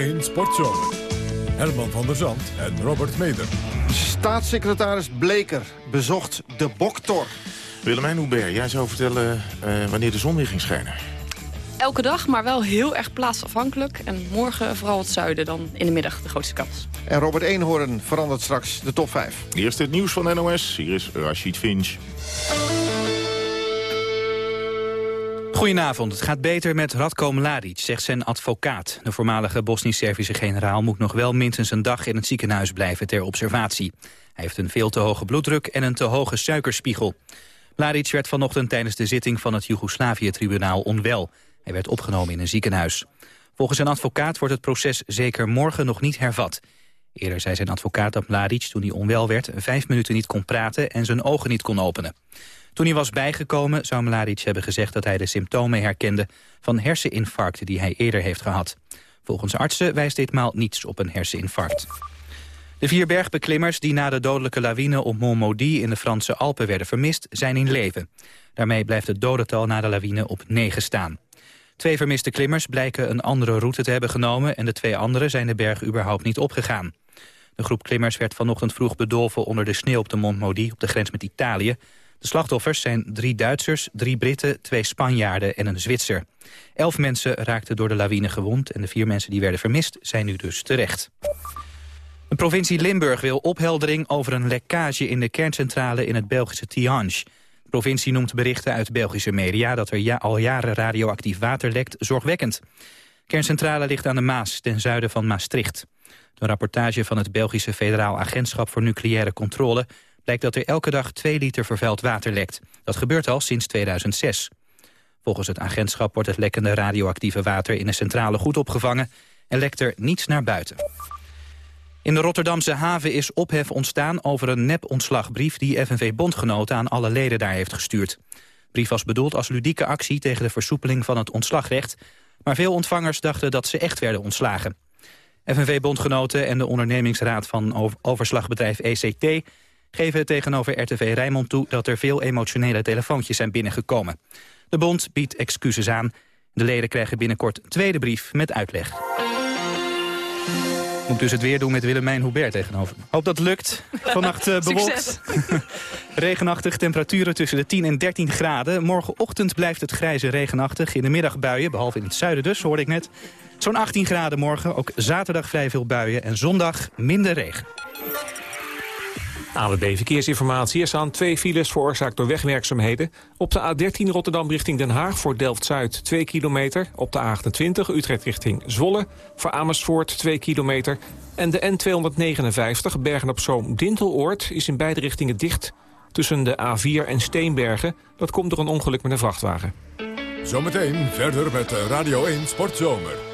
1 Sportzomer. Herman van der Zand en Robert Meder. Staatssecretaris Bleker bezocht de Boktor. Willemijn Hubert, jij zou vertellen uh, wanneer de zon weer ging schijnen. Elke dag, maar wel heel erg plaatsafhankelijk. En morgen vooral het zuiden, dan in de middag de grootste kans. En Robert Eenhoorn verandert straks de top 5. Eerst het nieuws van NOS. Hier is Rashid Finch. Goedenavond. Het gaat beter met Radko Mladic, zegt zijn advocaat. De voormalige Bosnisch-Servische generaal moet nog wel minstens een dag in het ziekenhuis blijven ter observatie. Hij heeft een veel te hoge bloeddruk en een te hoge suikerspiegel. Mladic werd vanochtend tijdens de zitting van het Joegoslavië-tribunaal onwel. Hij werd opgenomen in een ziekenhuis. Volgens zijn advocaat wordt het proces zeker morgen nog niet hervat. Eerder zei zijn advocaat dat Mladic, toen hij onwel werd... vijf minuten niet kon praten en zijn ogen niet kon openen. Toen hij was bijgekomen zou Mladic hebben gezegd dat hij de symptomen herkende... van herseninfarcten die hij eerder heeft gehad. Volgens artsen wijst ditmaal niets op een herseninfarct. De vier bergbeklimmers die na de dodelijke lawine op Mont Maudit in de Franse Alpen werden vermist, zijn in leven. Daarmee blijft het dodental na de lawine op negen staan. Twee vermiste klimmers blijken een andere route te hebben genomen... en de twee anderen zijn de berg überhaupt niet opgegaan. De groep klimmers werd vanochtend vroeg bedolven onder de sneeuw op de Mont op de grens met Italië. De slachtoffers zijn drie Duitsers, drie Britten, twee Spanjaarden en een Zwitser. Elf mensen raakten door de lawine gewond... en de vier mensen die werden vermist zijn nu dus terecht. De provincie Limburg wil opheldering over een lekkage in de kerncentrale in het Belgische Tihange. De provincie noemt berichten uit Belgische media dat er al jaren radioactief water lekt zorgwekkend. De kerncentrale ligt aan de Maas, ten zuiden van Maastricht. De rapportage van het Belgische Federaal Agentschap voor Nucleaire Controle blijkt dat er elke dag 2 liter vervuild water lekt. Dat gebeurt al sinds 2006. Volgens het agentschap wordt het lekkende radioactieve water in de centrale goed opgevangen en lekt er niets naar buiten. In de Rotterdamse haven is ophef ontstaan over een nep-ontslagbrief... die FNV-bondgenoten aan alle leden daar heeft gestuurd. De brief was bedoeld als ludieke actie tegen de versoepeling van het ontslagrecht... maar veel ontvangers dachten dat ze echt werden ontslagen. FNV-bondgenoten en de ondernemingsraad van overslagbedrijf ECT... geven tegenover RTV Rijnmond toe dat er veel emotionele telefoontjes zijn binnengekomen. De bond biedt excuses aan. De leden krijgen binnenkort een tweede brief met uitleg. Moet dus het weer doen met Willemijn Hubert tegenover. Hoop dat het lukt. Vannacht uh, bewolkt. regenachtig, temperaturen tussen de 10 en 13 graden. Morgenochtend blijft het grijze regenachtig. In de middag buien, behalve in het zuiden dus, hoorde ik net. Zo'n 18 graden morgen. Ook zaterdag vrij veel buien. En zondag minder regen. AWB Verkeersinformatie. Er staan twee files veroorzaakt door wegwerkzaamheden. Op de A13 Rotterdam richting Den Haag voor Delft-Zuid 2 kilometer. Op de A28 Utrecht richting Zwolle voor Amersfoort 2 kilometer. En de N259 Bergen-op-Zoom-Dinteloord is in beide richtingen dicht... tussen de A4 en Steenbergen. Dat komt door een ongeluk met een vrachtwagen. Zometeen verder met Radio 1 Sportzomer.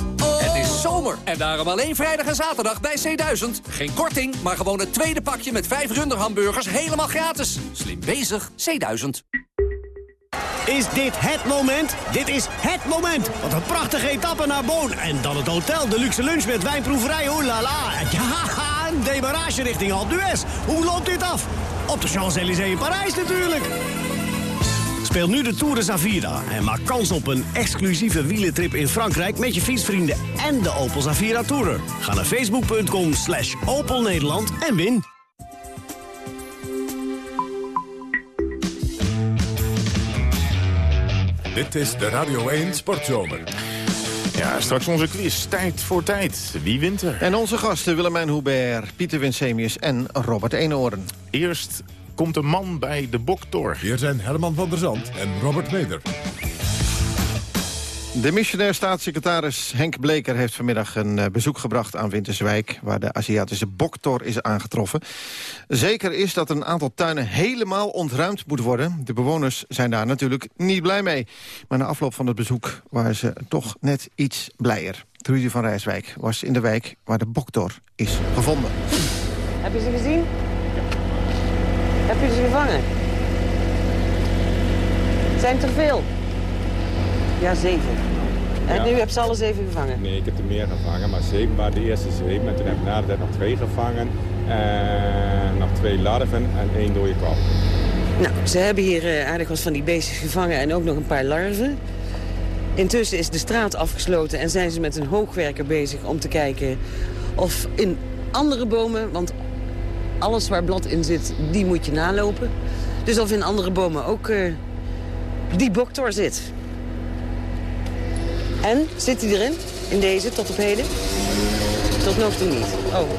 en daarom alleen vrijdag en zaterdag bij C1000. Geen korting, maar gewoon het tweede pakje met vijf runderhamburgers helemaal gratis. Slim bezig, C1000. Is dit het moment? Dit is het moment! Wat een prachtige etappe naar Boon. En dan het hotel, de luxe lunch met wijnproeverij, oh la la. Ja, een demarage richting Alpe d'Huez. Hoe loopt dit af? Op de Champs-Élysées in Parijs natuurlijk. Speel nu de Tour de Zavira en maak kans op een exclusieve wielentrip in Frankrijk... met je fietsvrienden en de Opel Zavira Tourer. Ga naar facebook.com slash Opel Nederland en win. Dit is de Radio 1 Sportzomer. Ja, straks onze quiz. Tijd voor tijd. Wie wint er? En onze gasten Willemijn Hubert, Pieter Winsemius en Robert Eenoren. Eerst komt een man bij de Boktor. Hier zijn Herman van der Zand en Robert Meder. De missionair staatssecretaris Henk Bleker heeft vanmiddag een eh, bezoek gebracht aan Winterswijk... waar de Aziatische boktor is aangetroffen. Zeker is dat een aantal tuinen helemaal ontruimd moet worden. De bewoners zijn daar natuurlijk niet blij mee. Maar na afloop van het bezoek waren ze toch net iets blijer. Trudy van Rijswijk was in de wijk waar de boktor is gevonden. Heb je ze gezien? Heb je ze gevangen? Zijn het er veel? Ja, zeven. En Ja. nu heb je ze alle zeven gevangen? Nee, ik heb er meer gevangen, maar zeven waren de eerste zeven. En toen heb ik na de tijd nog twee gevangen. En nog twee larven en één dode kwal. Nou, ze hebben hier eh, aardig wat van die beestjes gevangen en ook nog een paar larven. Intussen is de straat afgesloten en zijn ze met een hoogwerker bezig om te kijken of in andere bomen, want alles waar blad in zit, die moet je nalopen. Dus of in andere bomen ook eh, die boktor zit. En, zit hij erin? In deze, tot op heden? Tot nog toe niet. Oh.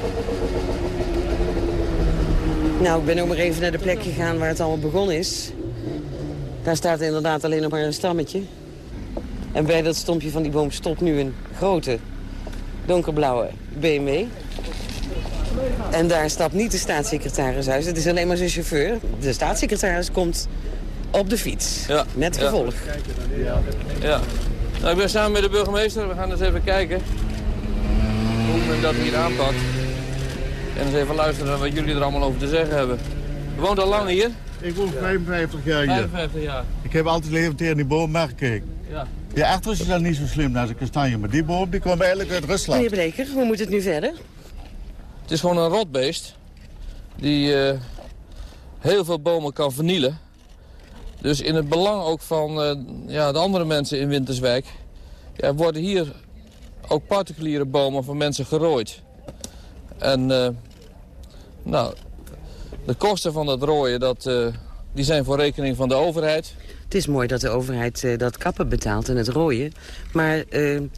Nou, ik ben ook maar even naar de plek gegaan waar het allemaal begonnen is. Daar staat inderdaad alleen nog maar een stammetje. En bij dat stompje van die boom stopt nu een grote, donkerblauwe BMW. En daar stapt niet de staatssecretaris uit. Het is alleen maar zijn chauffeur. De staatssecretaris komt op de fiets. Ja. Met Ja. gevolg. Ja. Nou, ik ben samen met de burgemeester. We gaan eens even kijken hoe men dat hier aanpakt. En eens even luisteren naar wat jullie er allemaal over te zeggen hebben. Je woont al lang hier? Ik woon 55 jaar hier. 55 jaar. Ik heb altijd levend tegen die boom gekeken. Ja. Ja, achter is dan niet zo slim als een kastanje, maar die boom die kwam eigenlijk uit Rusland. Meneer Bleker, hoe moet het nu verder? Is gewoon een rotbeest die eh, heel veel bomen kan vernielen. Dus in het belang ook van eh, ja, de andere mensen in Winterswijk... Ja, worden hier ook particuliere bomen van mensen gerooid. En eh, nou, de kosten van dat rooien dat, die zijn voor rekening van de overheid. Het is mooi dat de overheid dat kappen betaalt en het rooien. Maar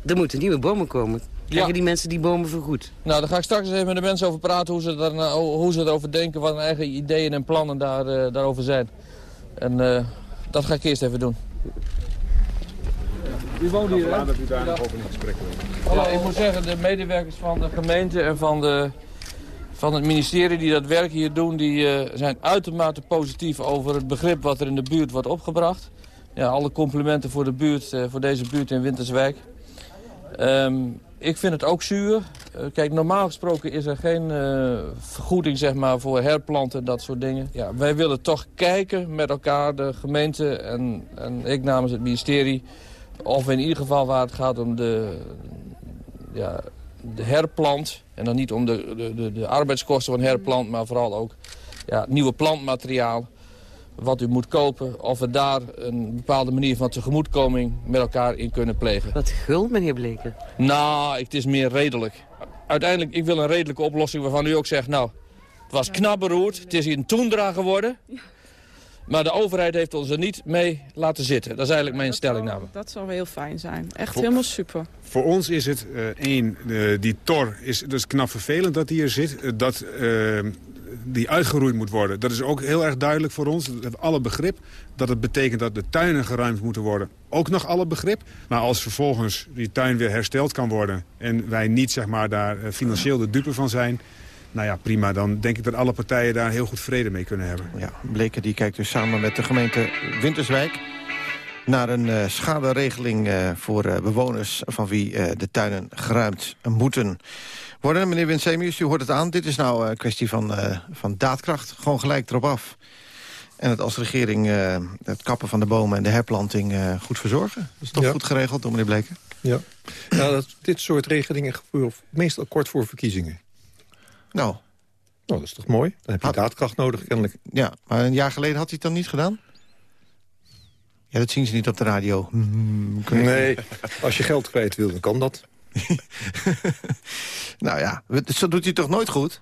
er moeten nieuwe bomen komen. Krijgen Ja. die mensen die bomen vergoed? Nou, daar ga ik straks eens even met de mensen over praten... hoe ze, daar, nou- hoe ze erover denken, wat hun eigen ideeën en plannen daar, eh, daarover zijn. En eh, dat ga ik eerst even doen. Wie woont hier, hè? dat u daar nog over in gesprek wil. Ja, ik moet zeggen, de medewerkers van de gemeente en van, de, van het ministerie die dat werk hier doen... die eh, zijn uitermate positief over het begrip wat er in de buurt wordt opgebracht. Ja, alle complimenten voor, de buurt, eh, voor deze buurt in Winterswijk. Ehm, ik vind het ook zuur. Eh, kijk, normaal gesproken is er geen eh, vergoeding zeg maar, voor herplanten en dat soort dingen. Ja, wij willen toch kijken met elkaar, de gemeente en, en ik namens het ministerie... of in ieder geval waar het gaat om de, ja, de herplant... en dan niet om de, de, de, arbeidskosten van herplant... maar vooral ook ja, nieuwe plantmateriaal wat u moet kopen... of we daar een bepaalde manier van tegemoetkoming met elkaar in kunnen plegen. Wat gul, meneer Bleker. Nou, het is meer redelijk. Uiteindelijk, ik wil een redelijke oplossing waarvan u ook zegt... nou, het was knap beroerd, het is hier een toendra geworden... maar de overheid heeft ons er niet mee laten zitten. Dat is eigenlijk mijn stelling namelijk. Dat zou heel fijn zijn. Echt Voor- helemaal super. Voor ons is het eh, één, eh, die tor is dus knap vervelend dat die hier zit. Eh, dat die uitgeroeid moet worden. Dat is ook heel erg duidelijk voor ons. Dat heeft alle begrip. Dat het betekent dat de tuinen geruimd moeten worden. Ook nog alle begrip. Maar als vervolgens die tuin weer hersteld kan worden... en wij niet zeg maar, daar eh, financieel de dupe van zijn... nou ja, prima. Dan denk ik dat alle partijen daar heel goed vrede mee kunnen hebben. Ja, Bleken die kijkt dus samen met de gemeente Winterswijk... naar een eh, schaderegeling eh, voor bewoners van wie de tuinen geruimd moeten worden. Meneer Winsemius, u hoort het aan. Dit is nou een kwestie van, eh, van daadkracht. Gewoon gelijk erop af. En het als regering eh, het kappen van de bomen en de herplanting eh, goed verzorgen. Dat is toch Ja. goed geregeld door meneer Bleken? Ja, ja dat, dit soort regelingen gebeuren meestal kort voor verkiezingen. Nou. Nou, dat is toch mooi? Dan heb je daadkracht nodig, kennelijk. Ja, maar een jaar geleden had hij het dan niet gedaan? Ja, dat zien ze niet op de radio. Hmm, Nee, als je geld kwijt wil, dan kan dat. Nou ja, zo doet hij toch nooit goed?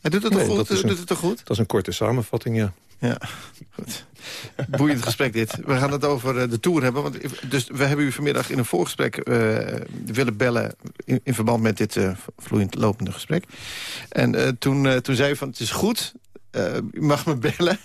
Hij doet het toch Nee, goed? dat is doet een- het toch goed? Dat is een korte samenvatting, ja. Ja, goed. Boeiend gesprek dit. We gaan het over eh, de Tour hebben. Want, dus we hebben u vanmiddag in een voorgesprek eh, willen bellen... In, in verband met dit eh, vloeiend lopende gesprek. En toen, toen zei u van, het is goed, u mag me bellen...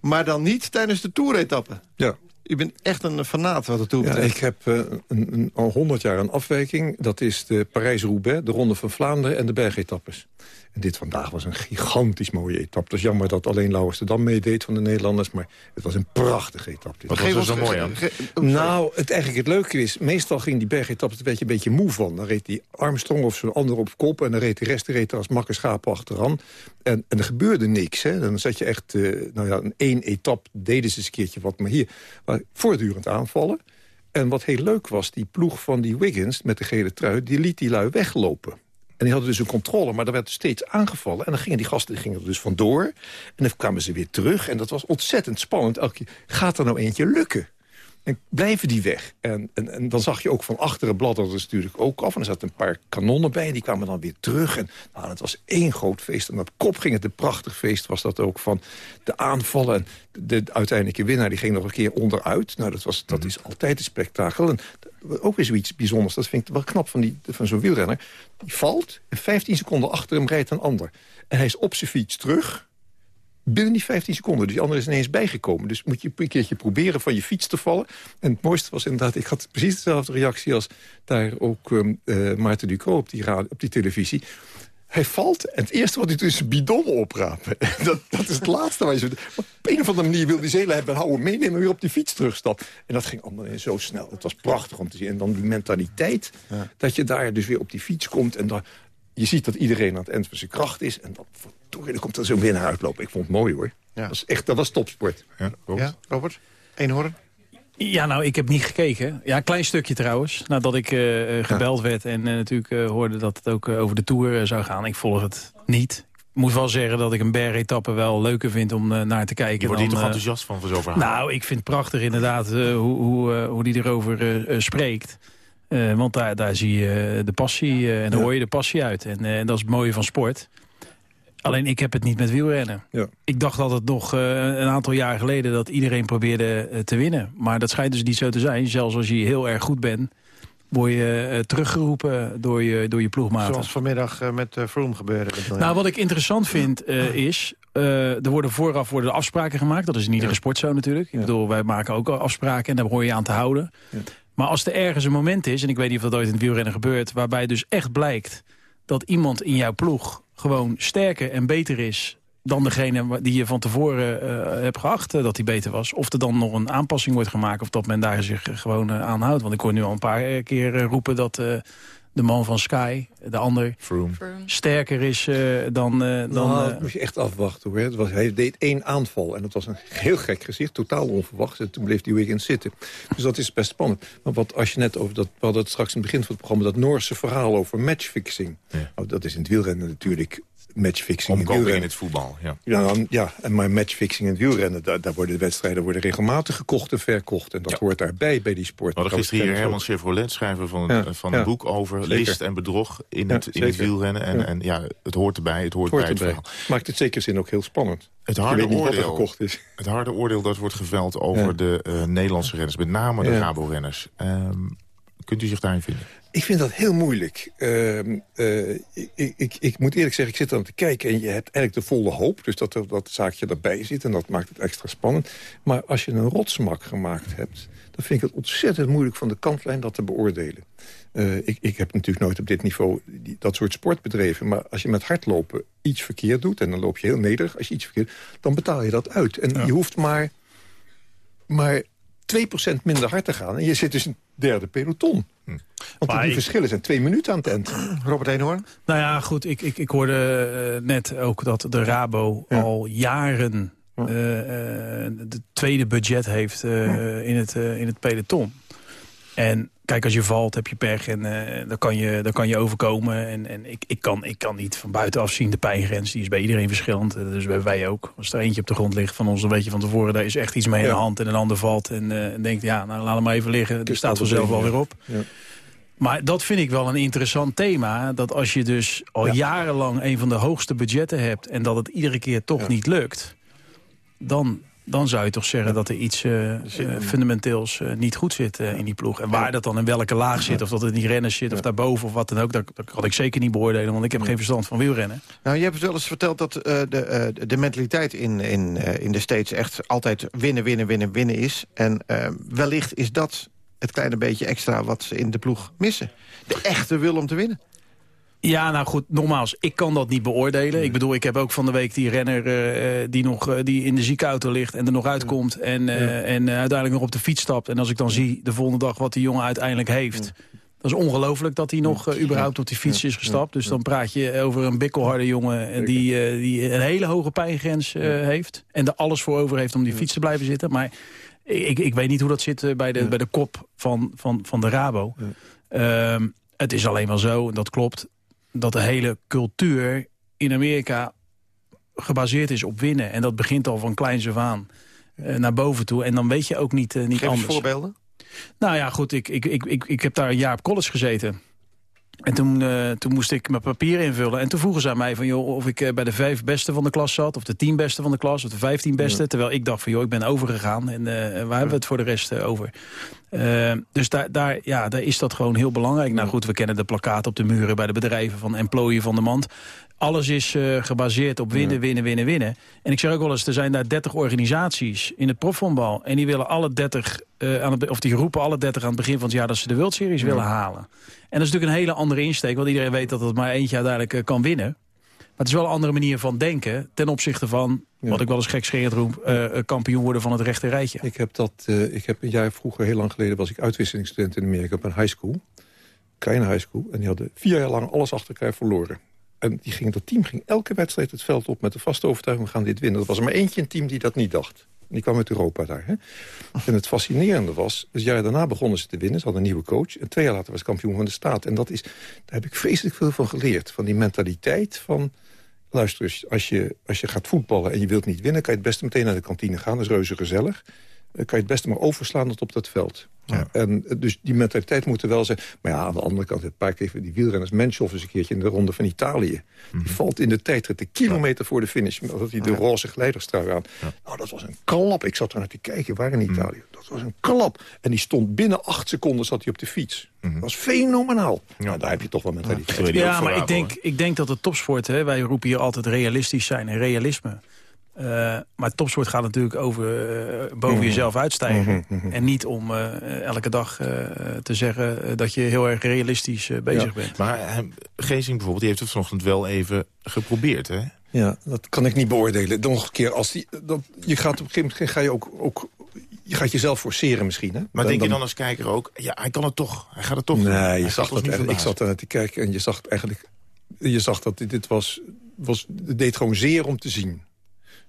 maar dan niet tijdens de Tour-etappe. Ja. U bent echt een fanaat wat Ja, betreft. ik heb eh, een, al 100 jaar een afwijking. Dat is de Parijs-Roubaix, de Ronde van Vlaanderen en de bergetappes. En dit vandaag was een gigantisch mooie etappe. Het is jammer dat alleen Lauwers dan meedeed van de Nederlanders... maar het was een prachtige etappe. Wat was er zo mooi aan? Nou, het, eigenlijk het leuke is... meestal ging die bergetappe een beetje, een beetje moe van. Dan reed die Armstrong of zo'n ander op kop... en dan reed de rest reed er als makke schapen achteraan. En, en er gebeurde niks. Hè. Dan zat je echt... Uh, nou ja, een één etappe deden ze eens een keertje wat... maar hier maar voortdurend aanvallen... En wat heel leuk was, die ploeg van die Wiggins met de gele trui... die liet die lui weglopen. En die hadden dus een controle, maar er werd steeds aangevallen. En dan gingen die gasten die gingen er dus vandoor. En dan kwamen ze weer terug. En dat was ontzettend spannend. Elke keer, gaat er nou eentje lukken? En blijven die weg? En, en, en dan zag je ook van achteren bladderen natuurlijk ook af. En er zaten een paar kanonnen bij. En die kwamen dan weer terug. En nou, het was één groot feest. En op kop ging het een prachtig feest. Was dat ook van de aanvallen. En de, uiteindelijke winnaar die ging nog een keer onderuit. Nou, dat, was, dat mhm. is altijd een spektakel. En ook weer zoiets bijzonders. Dat vind ik wel knap van, die, van zo'n wielrenner. Die valt en 15 seconden achter hem rijdt een ander. En hij is op zijn fiets terug binnen die 15 seconden. Dus die andere is ineens bijgekomen. Dus moet je een keertje proberen van je fiets te vallen. En het mooiste was inderdaad, ik had precies dezelfde reactie... als daar ook um, uh, Maarten Ducro op die, op die televisie. Hij valt en het eerste wat hij doet is bidon oprapen. dat, dat is het laatste waar je zo... op een of andere manier wil die zelen hebben... houden meenemen weer op die fiets terugstapt. En dat ging allemaal zo snel. Het was prachtig om te zien. En dan die mentaliteit dat je daar dus weer op die fiets komt... en dan, je ziet dat iedereen aan het eind van zijn kracht is... en dan dan komt er zo'n winnaar uitlopen. Ik vond het mooi hoor. Ja. Dat, was echt, dat was topsport. Ja, Robert? Ja, Robert? horen? Ja, nou, ik heb niet gekeken. Ja, een klein stukje trouwens. Nadat ik uh, gebeld werd en uh, natuurlijk hoorde dat het ook over de Tour zou gaan. Ik volg het niet. Ik moet wel zeggen dat ik een bergetappe wel leuker vind om naar te kijken. Je wordt hier toch enthousiast van, voor zo'n verhaal? Nou, ik vind het prachtig inderdaad hoe, hoe, hoe die erover spreekt. want daar, daar zie je de passie en daar hoor je de passie uit. En dat is het mooie van sport. Alleen ik heb het niet met wielrennen. Ja. Ik dacht dat het nog uh, een aantal jaar geleden dat iedereen probeerde uh, te winnen. Maar dat schijnt dus niet zo te zijn. Zelfs als je heel erg goed bent, word je uh, teruggeroepen door je, door je ploegmaten. Zoals vanmiddag met Froome gebeurde. Nou, wat ik interessant vind is... er worden vooraf worden afspraken gemaakt. Dat is in iedere ja. sport zo natuurlijk. Ik bedoel, wij maken ook afspraken en daar hoor je aan te houden. Ja. Maar als er ergens een moment is, en ik weet niet of dat ooit in het wielrennen gebeurt... waarbij dus echt blijkt dat iemand in jouw ploeg gewoon sterker en beter is dan degene die je van tevoren uh, hebt geacht uh, dat hij beter was. Of er dan nog een aanpassing wordt gemaakt of dat men daar zich gewoon uh, aan houdt. Want ik hoor nu al een paar keer roepen dat de man van Sky, de ander, Froome. sterker is dan... dan nou, dat moest je echt afwachten hoor. Het was, hij deed één aanval en dat was een heel gek gezicht, totaal onverwacht. En toen bleef die Wiggins zitten. Dus dat is best spannend. Maar wat als je net over dat, we hadden het straks in het begin van het programma, dat Noorse verhaal over matchfixing. Ja. Nou, dat is in het wielrennen natuurlijk matchfixing in wielrennen. in het voetbal, ja. Ja, dan, ja en maar matchfixing in het wielrennen, daar, daar, worden de wedstrijden worden regelmatig gekocht en verkocht. En dat hoort daarbij bij die sport. Hadden gisteren hier Herman Chevrolet, schrijver van, het, van een boek over list en bedrog in, het, in het wielrennen. En, en ja, het hoort erbij, het hoort, bij het verhaal. Maakt het zeker zin ook heel spannend. Het harde, oordeel, is. het harde oordeel dat wordt geveld over de uh, Nederlandse renners, met name de Rabo-renners. Um, kunt u zich daarin vinden? Ik vind dat heel moeilijk. Uh, uh, ik, ik, ik, moet eerlijk zeggen, ik zit aan te kijken... en je hebt eigenlijk de volle hoop, dus dat dat zaakje erbij zit... en dat maakt het extra spannend. Maar als je een rotsmak gemaakt hebt... dan vind ik het ontzettend moeilijk van de kantlijn dat te beoordelen. Uh, ik, ik heb natuurlijk nooit op dit niveau die, dat soort sport bedreven... maar als je met hardlopen iets verkeerd doet... en dan loop je heel nederig als je iets verkeerd... dan betaal je dat uit. En je hoeft maar... maar 2% minder hard te gaan. En je zit dus een derde peloton. Hm. Want die verschillen zijn twee minuten aan het eind. Robert Eenhoorn? Nou ja, goed. Ik, ik, ik hoorde uh, net ook dat de Rabo ja. al jaren... Uh, de tweede budget heeft uh, in, het, in het peloton. En kijk, als je valt, heb je pech en uh, dan, kan je, dan kan je overkomen. En, en ik, ik, kan, ik kan niet van buitenaf zien, de pijngrens, die is bij iedereen verschillend. Uh, dus bij wij ook. Als er eentje op de grond ligt van ons, dan weet je van tevoren... daar is echt iets mee in de hand en een ander valt en uh, denkt... ja, nou, laat hem maar even liggen, die staat vanzelf wel weer op. Ja. Maar dat vind ik wel een interessant thema. Dat als je dus al ja. jarenlang een van de hoogste budgetten hebt... en dat het iedere keer toch niet lukt... dan dan zou je toch zeggen dat er iets uh, fundamenteels uh, niet goed zit uh, in die ploeg. En waar dat dan in welke laag zit, of dat het in die renners zit, of daarboven of wat dan ook, dat, dat kan ik zeker niet beoordelen, want ik heb geen verstand van wielrennen. Nou, je hebt wel eens verteld dat de, de mentaliteit in, in, in de States echt altijd winnen, winnen, winnen, winnen is. En wellicht is dat het kleine beetje extra wat ze in de ploeg missen. De echte wil om te winnen. Ja, nou goed, nogmaals, ik kan dat niet beoordelen. Ik bedoel, ik heb ook van de week die renner uh, die, nog, uh, die in de ziekenauto ligt en er nog uitkomt... en, uh, ja. en uiteindelijk nog op de fiets stapt. En als ik dan zie de volgende dag wat die jongen uiteindelijk heeft... Dat is ongelooflijk dat hij nog überhaupt op die fiets is gestapt. Dus dan praat je over een bikkelharde jongen... die, die een hele hoge pijngrens heeft. En er alles voor over heeft om die fiets te blijven zitten. Maar ik, ik weet niet hoe dat zit bij de, bij de kop van, van, van de Rabo. Ehm, het is alleen wel zo, en dat klopt dat de hele cultuur in Amerika gebaseerd is op winnen. En dat begint al van kleins af aan uh, naar boven toe. En dan weet je ook niet, uh, niet Geef anders. voorbeelden? Nou ja, goed, ik, ik, ik, ik, ik heb daar een jaar op college gezeten. En toen, uh, toen moest ik mijn papier invullen. En toen vroegen ze aan mij van, joh, of ik uh, bij de vijf beste van de klas zat... of de tien beste van de klas, of de vijftien beste. Ja. Terwijl ik dacht van, joh, ik ben overgegaan. En uh, waar ja. hebben we het voor de rest over? dus daar, daar, ja, daar is dat gewoon heel belangrijk. Nou goed, we kennen de plakkaten op de muren bij de bedrijven... van employee van de mand. Alles is gebaseerd op winnen, winnen, winnen, winnen. En ik zeg ook wel eens, er zijn daar 30 organisaties in het profvoetbal. En die willen alle 30, aan het, of die roepen alle 30 aan het begin van het jaar... dat ze de World Series willen halen. En dat is natuurlijk een hele andere insteek. Want iedereen weet dat het maar eentje uiteindelijk uh, kan winnen. Maar het is wel een andere manier van denken... ten opzichte van, ja. wat ik wel eens gekscherend roep... Kampioen worden van het rechte rijtje. Ik heb, dat, ik heb een jaar vroeger, heel lang geleden... was ik uitwisselingsstudent in Amerika op een high school. Kleine high school. En die hadden vier jaar lang alles achter elkaar verloren. En die ging, dat team ging elke wedstrijd het veld op... met de vaste overtuiging, we gaan dit winnen. Er was er maar eentje een team die dat niet dacht. Die kwam uit Europa daar. Hè? En het fascinerende was, het jaar daarna begonnen ze te winnen. Ze hadden een nieuwe coach. En twee jaar later was kampioen van de staat. En dat is, daar heb ik vreselijk veel van geleerd. Van die mentaliteit van... Luister, als je, als je gaat voetballen en je wilt niet winnen... kan je het beste meteen naar de kantine gaan. Dat is reuze gezellig. Dan kan je het beste maar overslaan tot op dat veld. Ja. En dus die mentaliteit moet er wel zijn. Maar ja, aan de andere kant, een paar keer die wielrenners... Menschhoff eens een keertje in de ronde van Italië. Mm -hmm. Die valt in de tijdrit de kilometer ja. voor de finish. Dat hij de ja. roze geleiderstrui aan. Nou, dat was een klap. Ik zat er naar te kijken, waar in Italië. Mm. Dat was een klap. En die stond binnen acht seconden zat hij op de fiets. Mm -hmm. Dat was fenomenaal. Nou, daar heb je toch wel mentaliteit. Ja, maar ik denk, ik denk dat de topsport... Hè, wij roepen hier altijd realistisch zijn en realisme... Uh, maar topsport gaat natuurlijk over uh, boven mm -hmm. jezelf uitstijgen. Mm -hmm. En niet om uh, elke dag te zeggen dat je heel erg realistisch bezig ja. bent. Maar Geesing bijvoorbeeld, die heeft het vanochtend wel even geprobeerd, hè? Ja, dat kan ik niet beoordelen. Nog een keer, als die, dat, je gaat op een gegeven moment ga je ook, ook je gaat jezelf forceren misschien. Hè? Maar dan, denk je dan als kijker ook, ja, hij kan het toch. Hij gaat het toch Nee, je zag dat ik zat daar te kijken en je zag eigenlijk... Je zag dat dit was, was... Het deed gewoon zeer om te zien.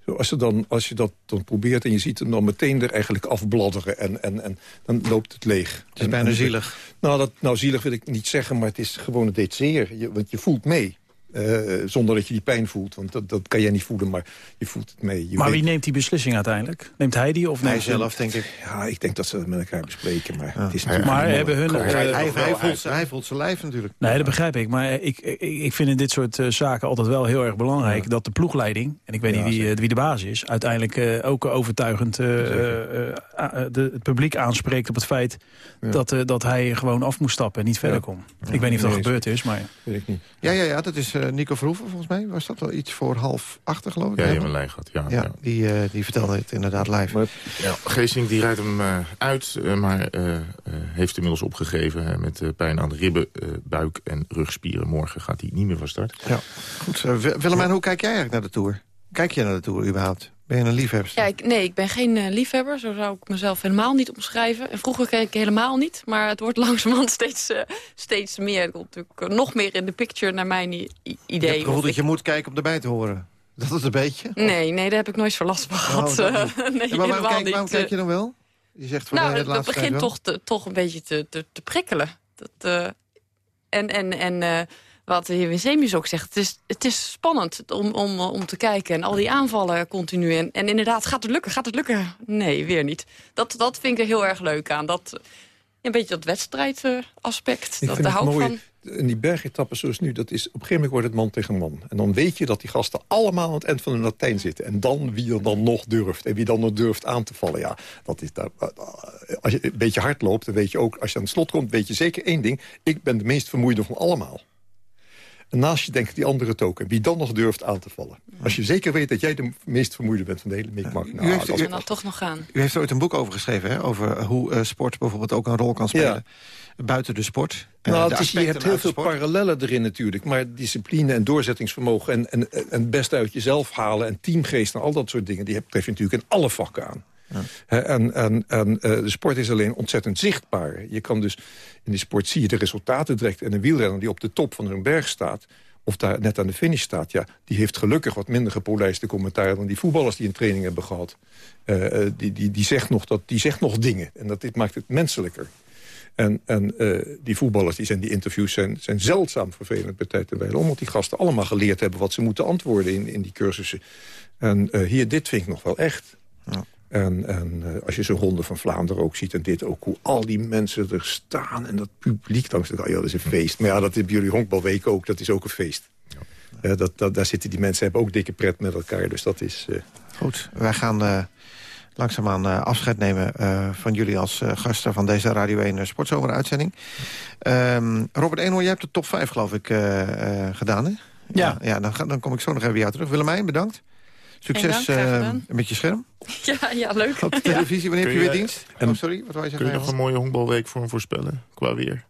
Als je, dan, als je dat dan probeert en je ziet hem dan meteen er eigenlijk afbladderen... en, en, en dan loopt het leeg. Het is bijna zielig. Nou, dat, nou, zielig wil ik niet zeggen, maar het is gewoon het deed zeer. Je, want je voelt mee. Uh, zonder dat je die pijn voelt. Want dat, dat kan jij niet voelen, maar je voelt het mee. Je maar weet... wie neemt die beslissing uiteindelijk? Neemt hij die of hij neemt zelf, denk ik? Ja, ik denk dat ze dat met elkaar bespreken. Maar, ja. het is maar hebben hun... Uh, hij, hij, hij, voelt, hij voelt zijn lijf natuurlijk. Nee, dat begrijp ik. Maar ik, ik, ik vind in dit soort uh, zaken altijd wel heel erg belangrijk... dat de ploegleiding, en ik weet niet wie, wie de baas is... uiteindelijk uh, ook overtuigend de, het publiek aanspreekt op het feit... Dat, dat hij gewoon af moest stappen en niet verder kon. Ik weet niet of dat nee, gebeurd is, maar... Weet ik niet. Ja, ja, ja, dat is Nico Verhoeven volgens mij. Was dat wel iets voor half achter, geloof ik? Ja, je hebt een lijn gehad. Ja, ja, ja. Die, uh, die vertelde het inderdaad live. Maar, ja, Geesing die rijdt hem uh, uit, uh, maar heeft inmiddels opgegeven... met pijn aan de ribben, buik en rugspieren. Morgen gaat hij niet meer van start. Ja. Goed, Willemijn, hoe kijk jij eigenlijk naar de Tour? Kijk je naar de Tour überhaupt? Ben je een liefhebber? Ja, ik, nee, ik ben geen uh, liefhebber. Zo zou ik mezelf helemaal niet omschrijven. En vroeger keek ik helemaal niet. Maar het wordt langzamerhand steeds, uh, steeds meer. Het komt natuurlijk nog meer in de picture naar mijn idee. Je hebt het gevoel dat ik... je moet kijken om erbij te horen. Dat is een beetje? Nee, nee, daar heb ik nooit verlast van gehad. Oh, nee, ja, maar waarom kijk, waarom kijk je dan wel? Je zegt voor nou, de, het begint toch, te, toch een beetje te, te, te prikkelen. Dat, en en, en wat de heer Winsemius ook zegt, het is, het is spannend om, om, om te kijken. En al die aanvallen continu. En, en inderdaad, gaat het lukken? Gaat het lukken? Nee, weer niet. Dat, dat vind ik er heel erg leuk aan. Dat, een beetje dat wedstrijdaspect. Ik dat vind hou van. In die bergetappen zoals nu, dat is, op een gegeven moment wordt het man tegen man. En dan weet je dat die gasten allemaal aan het eind van hun Latijn zitten. En dan wie er dan nog durft. En wie dan nog durft aan te vallen. Ja, dat is daar, als je een beetje hard loopt, dan weet je ook... als je aan het slot komt, weet je zeker één ding. Ik ben de meest vermoeide van allemaal. En naast je denkt die andere het ook. En wie dan nog durft aan te vallen. Als je zeker weet dat jij de meest vermoeide bent van de hele mikmak. Nou, u heeft, dat u, dan toch nog gaan. u heeft er ooit een boek over geschreven, hè? Over hoe eh, sport bijvoorbeeld ook een rol kan spelen. Buiten de sport. Eh, Nou, de het is, je hebt heel veel sport. parallellen erin natuurlijk. Maar discipline en doorzettingsvermogen en, en, en het beste uit jezelf halen... en teamgeest en al dat soort dingen... die heb- tref je natuurlijk in alle vakken aan. Hè, en en, en eh, de sport is alleen ontzettend zichtbaar. Je kan dus in die sport zie je de resultaten direct. En een wielrenner die op de top van een berg staat... of daar net aan de finish staat... ja, die heeft gelukkig wat minder gepolijste commentaar... dan die voetballers die een training hebben gehad. Eh, eh, die, die, die, zegt nog dat, die zegt nog dingen. En dat dit maakt het menselijker. En, en eh, die voetballers, die zijn, die interviews zijn, zijn zeldzaam vervelend bij tijd en wijle. Omdat die gasten allemaal geleerd hebben wat ze moeten antwoorden in, in die cursussen. En hier, dit vind ik nog wel echt. En, en eh, als je zo'n ronde van Vlaanderen ook ziet en dit ook... hoe al die mensen er staan en dat publiek langs de... Ja, dat is een feest. Maar ja, dat hebben jullie honkbalweek ook, dat is ook een feest. Eh, dat, dat, daar zitten die mensen, hebben ook dikke pret met elkaar. Dus dat is... eh, Goed, wij gaan eh, langzaamaan eh, afscheid nemen eh, van jullie als eh, gasten van deze Radio 1 Sportzomer-uitzending. Ehm, Robert Eenhoorn, jij hebt de top 5 geloof ik eh, eh, gedaan, hè? Ja. ja dan, ga- dan kom ik zo nog even bij jou terug. Willemijn, bedankt. Succes eh, met je scherm. Ja, ja leuk. Op de televisie, wanneer heb je weer dienst? Oh, sorry, wat wou je Kun je zeggen? nog een mooie honkbalweek voor hem voorspellen? Qua weer?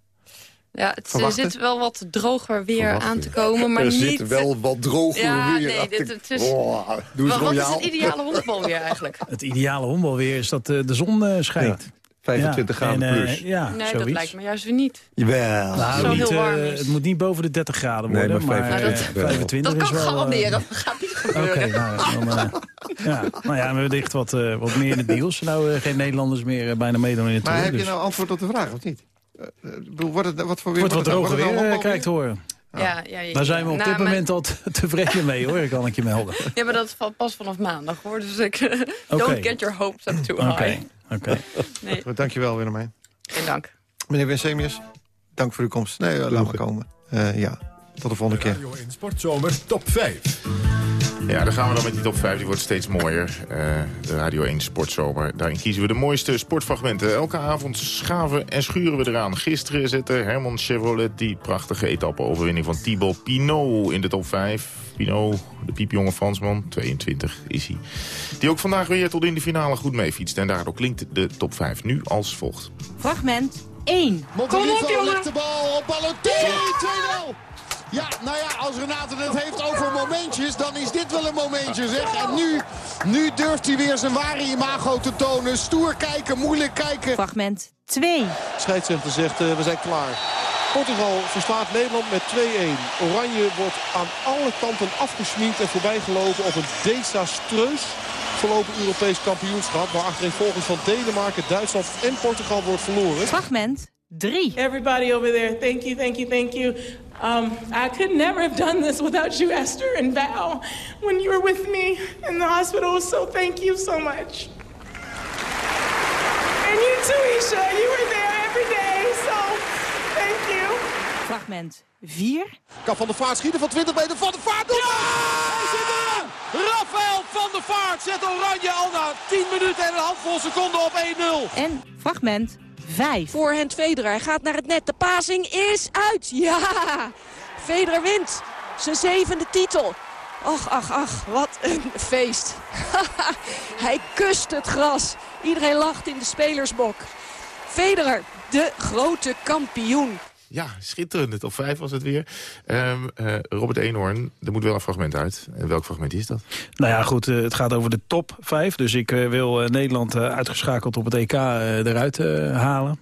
Ja, het er Verwachten? zit wel wat droger weer Verwachten. aan te komen, maar er niet... zit wel wat droger Ja, weer. nee, is- Oh, doe eens Wat, wat is het ideale honkbal weer eigenlijk? Het ideale honkbalweer is dat eh, de zon eh, schijnt. 25 Ja, graden en, eh, plus. ja, nee, zoiets. dat lijkt me juist weer niet. Jawel. Nou, Zo niet, heel eh, warm is. het moet niet boven de 30 graden Nee, worden, maar maar, 25 eh, wel. 25 Dat is kan wel... eh, garanderen, dat gaat niet Oké, gebeuren. nou, dan, eh, ja. nou ja, we hebben dicht wat, eh, wat meer in het nieuws. Nou, eh, geen Nederlanders meer eh, bijna meedoen in het Maar tour, heb je dus. nou antwoord op de vraag, of niet? Eh, eh, wordt het, wat voor weer? Wordt wat het nou? droger weer, nou eh, kijkt horen. Ja, ja, ja, Daar zijn we op Nou, dit maar- moment al te- tevreden mee, hoor, kan ik je melden. Ja, maar dat valt pas vanaf maandag, hoor. Dus ik... Oké. Don't get your hopes up too Oké, high. Oké. Nee, Goed, Dankjewel, Willemijn. geen dank. Meneer Winsemius, dank voor uw komst. Nee, eh, laat maar komen. Eh, ja, tot de volgende keer. Radio 1 Sportzomer top 5. Ja, dan gaan we dan met die top 5. Die wordt steeds mooier. Eh, de Radio 1 Sportzomer. Daarin kiezen we de mooiste sportfragmenten. Elke avond schaven en schuren we eraan. Gisteren zette Herman Chevrolet die prachtige etappe-overwinning van Thibaut Pinot in de top 5. Pinot, de piepjonge Fransman, 22 is hij. Die ook vandaag weer tot in de finale goed meefietst. En daardoor klinkt de top 5 nu als volgt. Fragment 1. Montelito legt de bal op Balotelli. 2-0. Ja, nou ja, als Renate het heeft over momentjes, dan is dit wel een momentje, zeg. En nu, nu durft hij weer zijn ware imago te tonen. Stoer kijken, moeilijk kijken. Fragment 2. Scheidsrechter zegt uh, we zijn klaar. Portugal verslaat Nederland met 2-1. Oranje wordt aan alle kanten afgesminkt en voorbijgelopen op een desastreus verlopen Europees kampioenschap. Waar achtereenvolgens van Denemarken, Duitsland en Portugal wordt verloren. Fragment 3. Everybody over there, thank you, thank you, thank you. Um, I could never have done this without you, Esther and Val, when you were with me in the hospital. So thank you so much. And you too, Isha. You were there every day, so thank you. Fragment 4. Kan Van der Vaart schieten van 20 meter. Van der Vaart doet het! Hij zit erin! Rafael van der Vaart zet Oranje al na 10 minuten en een handvol seconden op 1-0. En fragment 5. Voorhand Federer. Hij gaat naar het net. De pasing is uit. Ja! Federer wint. Zijn zevende titel. Ach, ach, ach. Wat een feest. Hij kust het gras. Iedereen lacht in de spelersbok. Federer, de grote kampioen. Ja, schitterend. Top 5 was het weer. Um, uh, Robert Eenhoorn, er moet wel een fragment uit. Welk fragment is dat? Nou ja, goed, uh, het gaat over de top 5. Dus ik uh, wil Nederland uitgeschakeld op het EK eruit halen.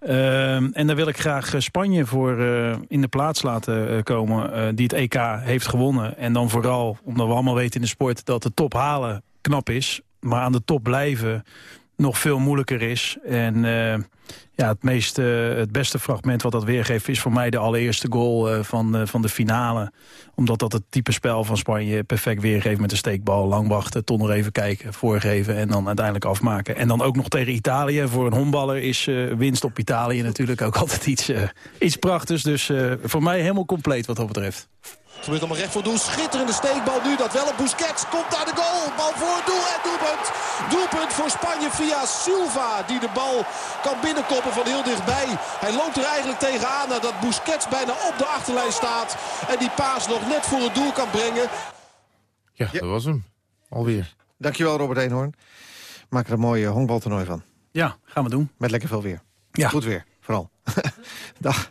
Ehm, en daar wil ik graag Spanje voor in de plaats laten komen die het EK heeft gewonnen. En dan vooral, omdat we allemaal weten in de sport dat de top halen knap is. Maar aan de top blijven nog veel moeilijker is. En ja, het, meest, uh, het beste fragment wat dat weergeeft... is voor mij de allereerste goal uh, van, van de finale. Omdat dat het type spel van Spanje perfect weergeeft... met de steekbal, lang wachten, toch nog even kijken, voorgeven... en dan uiteindelijk afmaken. En dan ook nog tegen Italië. Voor een honkballer is winst op Italië natuurlijk ook altijd iets, iets prachtigs. Dus voor mij helemaal compleet wat dat betreft. Het gebeurt allemaal recht voor doel. Schitterende steekbal nu. Dat wel op Busquets. Komt daar de goal. Bal voor het doel en doelpunt. Doelpunt voor Spanje via Silva. Die de bal kan binnenkoppen van heel dichtbij. Hij loopt er eigenlijk tegenaan nadat Busquets bijna op de achterlijn staat. En die paas nog net voor het doel kan brengen. Ja, dat was hem. Alweer. Dankjewel Robert Eenhoorn. Maak er een mooi eh, honkbaltoernooi van. Ja, gaan we doen. Met lekker veel weer. Ja. Goed weer, vooral. Dag.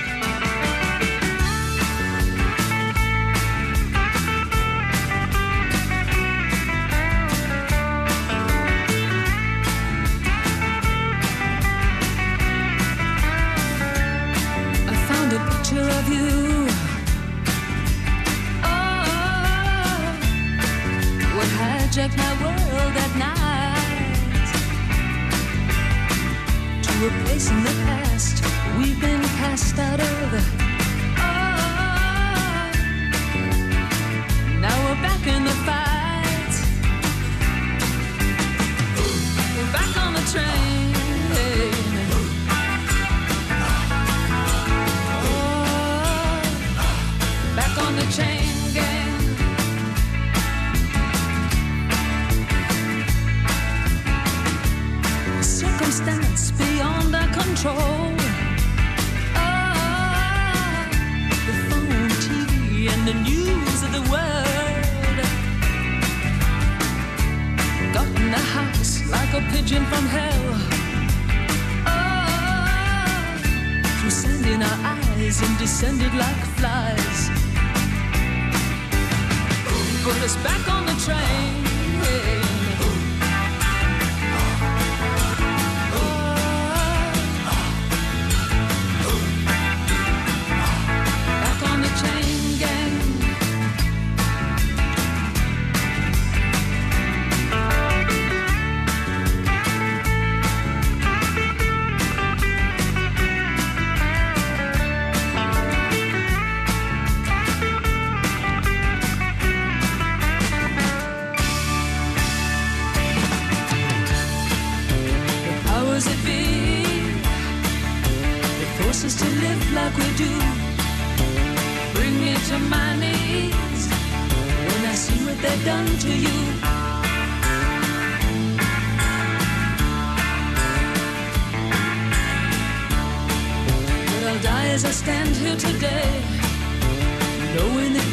the train.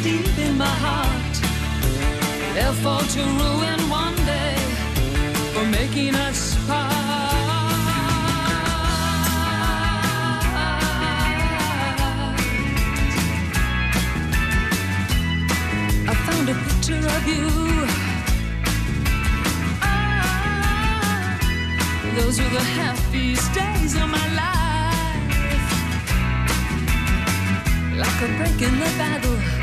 Deep in my heart they'll fall to ruin one day for making us part. I found a picture of you. Ah, those were the happiest days of my life. Like a break in the battle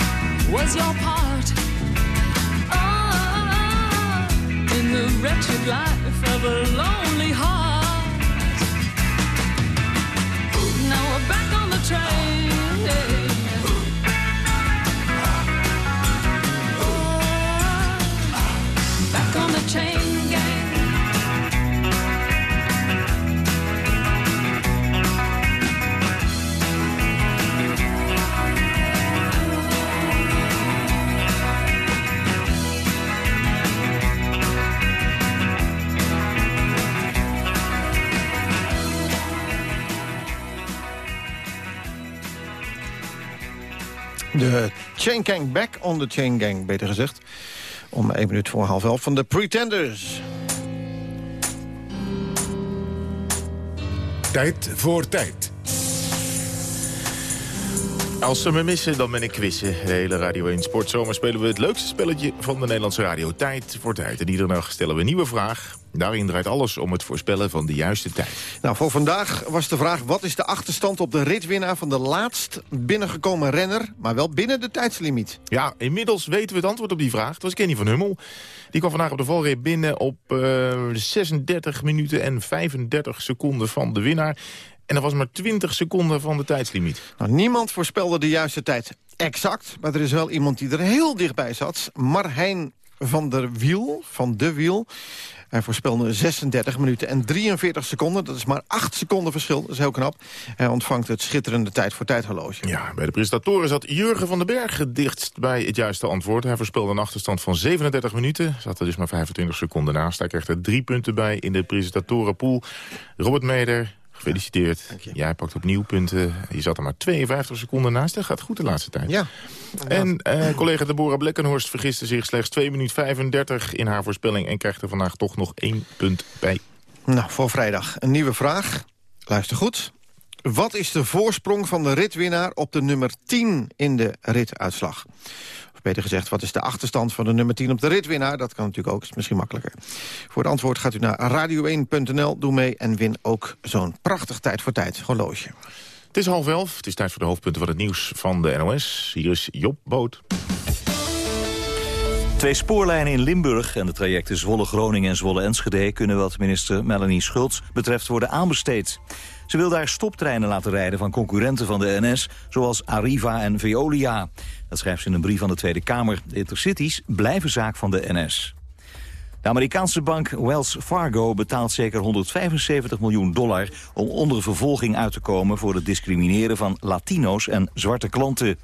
was your part. Ah, in the wretched life of a lonely heart. Now we're back on the train. De Chain Gang, back on the Chain Gang, beter gezegd. Om één minuut voor half elf van de Pretenders. Tijd voor tijd. Als ze me missen, dan ben ik quizzen. De hele Radio 1 Sportzomer spelen we het leukste spelletje van de Nederlandse radio. Tijd voor tijd. En iedere dag stellen we een nieuwe vraag. Daarin draait alles om het voorspellen van de juiste tijd. Nou, voor vandaag was de vraag... wat is de achterstand op de ritwinnaar van de laatst binnengekomen renner... maar wel binnen de tijdslimiet? Ja, inmiddels weten we het antwoord op die vraag. Het was Kenny van Hummel. Die kwam vandaag op de valreep binnen op eh, 36 minuten en 35 seconden van de winnaar. En dat was maar 20 seconden van de tijdslimiet. Nou, niemand voorspelde de juiste tijd exact... maar er is wel iemand die er heel dichtbij zat. Marhijn van der Wiel, van de Wiel. Hij voorspelde 36 minuten en 43 seconden. Dat is maar 8 seconden verschil, dat is heel knap. Hij ontvangt het schitterende tijd voor tijdhorloge. Ja, bij de presentatoren zat Jurgen van den Berg dichtst bij het juiste antwoord. Hij voorspelde een achterstand van 37 minuten. Zat er dus maar 25 seconden naast. Hij kreeg er drie punten bij in de presentatorenpool. Robert Meder, Gefeliciteerd. Jij pakt opnieuw punten. Je zat er maar 52 seconden naast. Dat gaat goed de laatste tijd. Ja. En eh, collega Deborah Blekkenhorst vergiste zich slechts 2 minuten 35 in haar voorspelling... en krijgt er vandaag toch nog één punt bij. Nou, voor vrijdag een nieuwe vraag. Luister goed. Wat is de voorsprong van de ritwinnaar op de nummer 10 in de rituitslag? Beter gezegd, wat is de achterstand van de nummer 10 op de ritwinnaar? Dat kan natuurlijk ook, is misschien makkelijker. Voor het antwoord gaat u naar radio1.nl, doe mee... en win ook zo'n prachtig tijd voor tijd horloge. Het is half elf, het is tijd voor de hoofdpunten van het nieuws van de NOS. Hier is Job Boot. Twee spoorlijnen in Limburg en de trajecten Zwolle-Groningen en Zwolle-Enschede... kunnen wat minister Melanie Schultz betreft worden aanbesteed. Ze wil daar stoptreinen laten rijden van concurrenten van de NS... zoals Arriva en Veolia. Dat schrijft ze in een brief aan de Tweede Kamer. Intercities blijven zaak van de NS. De Amerikaanse bank Wells Fargo betaalt zeker 175 miljoen dollar... om onder vervolging uit te komen voor het discrimineren van Latino's en zwarte klanten.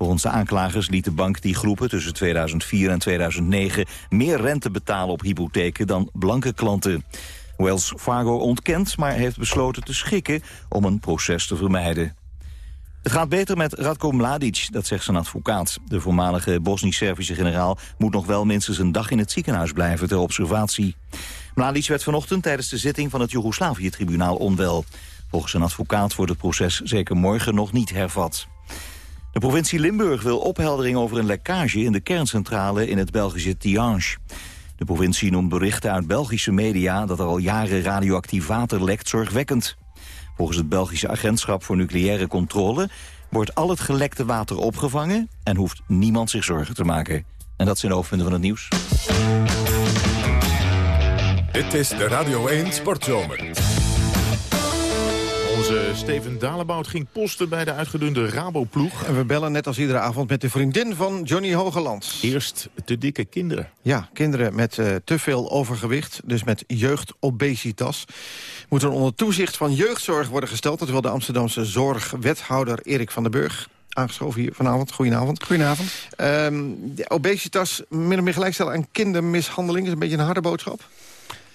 Volgens de aanklagers liet de bank die groepen tussen 2004 en 2009... meer rente betalen op hypotheken dan blanke klanten. Wells Fargo ontkent, maar heeft besloten te schikken om een proces te vermijden. Het gaat beter met Radko Mladic, dat zegt zijn advocaat. De voormalige Bosnisch-Servische generaal moet nog wel minstens een dag in het ziekenhuis blijven ter observatie. Mladic werd vanochtend tijdens de zitting van het Joegoslavië-tribunaal onwel. Volgens zijn advocaat wordt het proces zeker morgen nog niet hervat. De provincie Limburg wil opheldering over een lekkage in de kerncentrale in het Belgische Tihange. De provincie noemt berichten uit Belgische media dat er al jaren radioactief water lekt zorgwekkend. Volgens het Belgische Agentschap voor Nucleaire Controle wordt al het gelekte water opgevangen en hoeft niemand zich zorgen te maken. En dat zijn de hoofdpunten van het nieuws. Dit is de Radio 1 Sportzomer. Onze Steven Dalebout ging posten bij de uitgedunde Rabo-ploeg. En we bellen net als iedere avond met de vriendin van Johnny Hogeland. Eerst te dikke kinderen. Ja, kinderen met uh, te veel overgewicht, dus met jeugdobesitas... moeten onder toezicht van jeugdzorg worden gesteld. Dat wil de Amsterdamse zorgwethouder Erik van den Burg aangeschoven hier vanavond. Goedenavond. Goedenavond. Um, de obesitas min of meer gelijkstellen aan kindermishandeling... is een beetje een harde boodschap.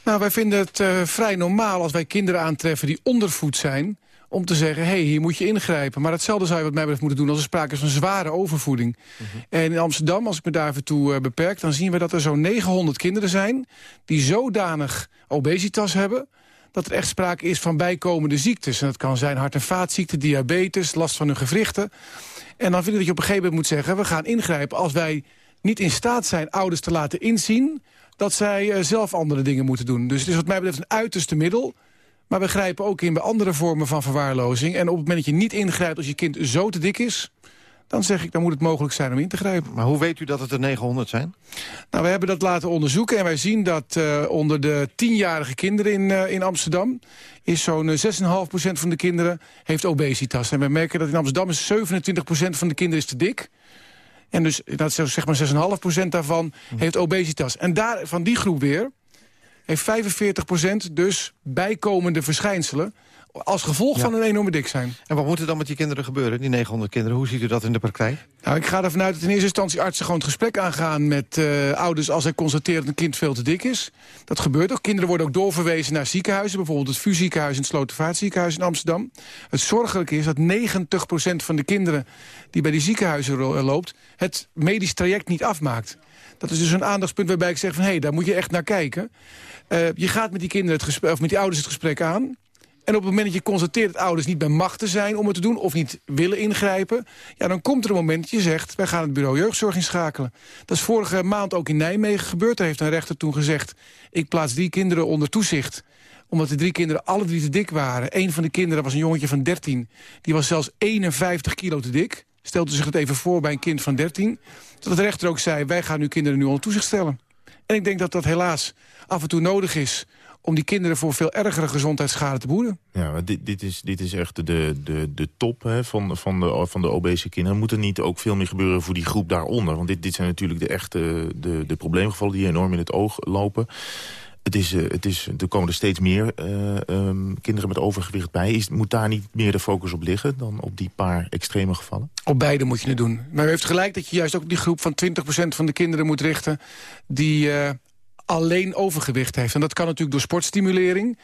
Nou, wij vinden het uh, vrij normaal als wij kinderen aantreffen die ondervoed zijn om te zeggen, hé, hey, hier moet je ingrijpen. Maar hetzelfde zou je wat mij betreft moeten doen... als er sprake is van zware overvoeding. En in Amsterdam, als ik me daar even toe uh, beperk... dan zien we dat er zo'n 900 kinderen zijn... die zodanig obesitas hebben dat er echt sprake is van bijkomende ziektes. En dat kan zijn hart- en vaatziekten, diabetes, last van hun gewrichten. En dan vind ik dat je op een gegeven moment moet zeggen... we gaan ingrijpen als wij niet in staat zijn ouders te laten inzien... dat zij uh, zelf andere dingen moeten doen. Dus het is wat mij betreft een uiterste middel... Maar we grijpen ook in bij andere vormen van verwaarlozing. En op het moment dat je niet ingrijpt als je kind zo te dik is... dan zeg ik, dan moet het mogelijk zijn om in te grijpen. Maar hoe weet u dat het er 900 zijn? Nou, we hebben dat laten onderzoeken. En wij zien dat uh, onder de tienjarige kinderen in, uh, in Amsterdam... is zo'n 6,5% van de kinderen heeft obesitas. En we merken dat in Amsterdam is 27% van de kinderen is te dik... En dus dat is zeg maar 6,5% daarvan heeft obesitas. En daar, van die groep weer heeft 45% dus bijkomende verschijnselen als gevolg ja. van een enorme dik zijn. En wat moet er dan met die kinderen gebeuren, die 900 kinderen? Hoe ziet u dat in de praktijk? Nou, ik ga ervan uit dat in eerste instantie artsen gewoon het gesprek aangaan met uh, ouders als zij constateren dat een kind veel te dik is. Dat gebeurt ook. Kinderen worden ook doorverwezen naar ziekenhuizen, bijvoorbeeld het VU ziekenhuis en het Slotervaartziekenhuis in Amsterdam. Het zorgelijke is dat 90% van de kinderen die bij die ziekenhuizen loopt, het medisch traject niet afmaakt. Dat is dus een aandachtspunt waarbij ik zeg van hé, hey, daar moet je echt naar kijken. Uh, je gaat met die kinderen het gesprek, of met die ouders het gesprek aan. En op het moment dat je constateert dat ouders niet bij macht te zijn om het te doen... of niet willen ingrijpen, ja, dan komt er een moment dat je zegt... wij gaan het bureau jeugdzorg inschakelen. Dat is vorige maand ook in Nijmegen gebeurd. Daar heeft een rechter toen gezegd... ik plaats drie kinderen onder toezicht omdat de drie kinderen alle drie te dik waren. Een van de kinderen was een jongetje van 13. Die was zelfs 51 kilo te dik. Stelde zich het even voor bij een kind van 13. Dat de rechter ook zei, wij gaan uw kinderen nu onder toezicht stellen. En ik denk dat dat helaas af en toe nodig is om die kinderen voor veel ergere gezondheidsschade te boeden. Ja, maar dit, dit, is, dit is echt de, de, de top hè, van, van, de, van de obese kinderen. Moet er niet ook veel meer gebeuren voor die groep daaronder? Want dit, dit zijn natuurlijk de echte de, de probleemgevallen die enorm in het oog lopen. Het is, eh, het is, er komen er steeds meer eh, ehm, kinderen met overgewicht bij. Is, moet daar niet meer de focus op liggen dan op die paar extreme gevallen? Op beide moet je het doen. Maar u heeft gelijk dat je juist ook die groep van 20% van de kinderen moet richten... die eh, alleen overgewicht heeft. En dat kan natuurlijk door sportstimulering...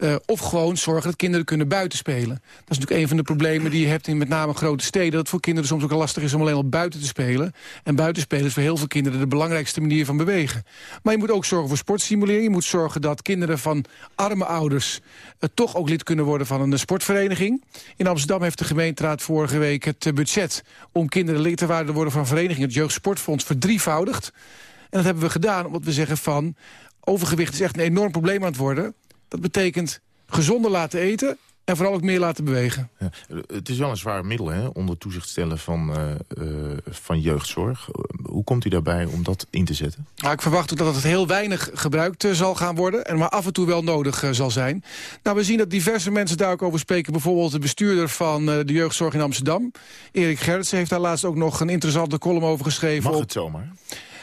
Uh, of gewoon zorgen dat kinderen kunnen buitenspelen. Dat is natuurlijk een van de problemen die je hebt in met name grote steden. Dat voor kinderen soms ook lastig is om alleen al buiten te spelen. En buitenspelen is voor heel veel kinderen de belangrijkste manier van bewegen. Maar je moet ook zorgen voor sportstimulering. Je moet zorgen dat kinderen van arme ouders... Uh, toch ook lid kunnen worden van een sportvereniging. In Amsterdam heeft de gemeenteraad vorige week het uh, budget... om kinderen lid te worden van vereniging. Het Jeugdsportfonds verdrievoudigd. En dat hebben we gedaan omdat we zeggen van... overgewicht is echt een enorm probleem aan het worden... Dat betekent gezonder laten eten en vooral ook meer laten bewegen. Ja, het is wel een zwaar middel, hè, onder toezicht stellen van, uh, uh, van jeugdzorg. Hoe komt u daarbij om dat in te zetten? Nou, ik verwacht ook dat het heel weinig gebruikt uh, zal gaan worden... en maar af en toe wel nodig zal zijn. Nou, we zien dat diverse mensen daar ook over spreken. Bijvoorbeeld de bestuurder van de jeugdzorg in Amsterdam. Erik Gerritsen heeft daar laatst ook nog een interessante column over geschreven. Mag het zomaar?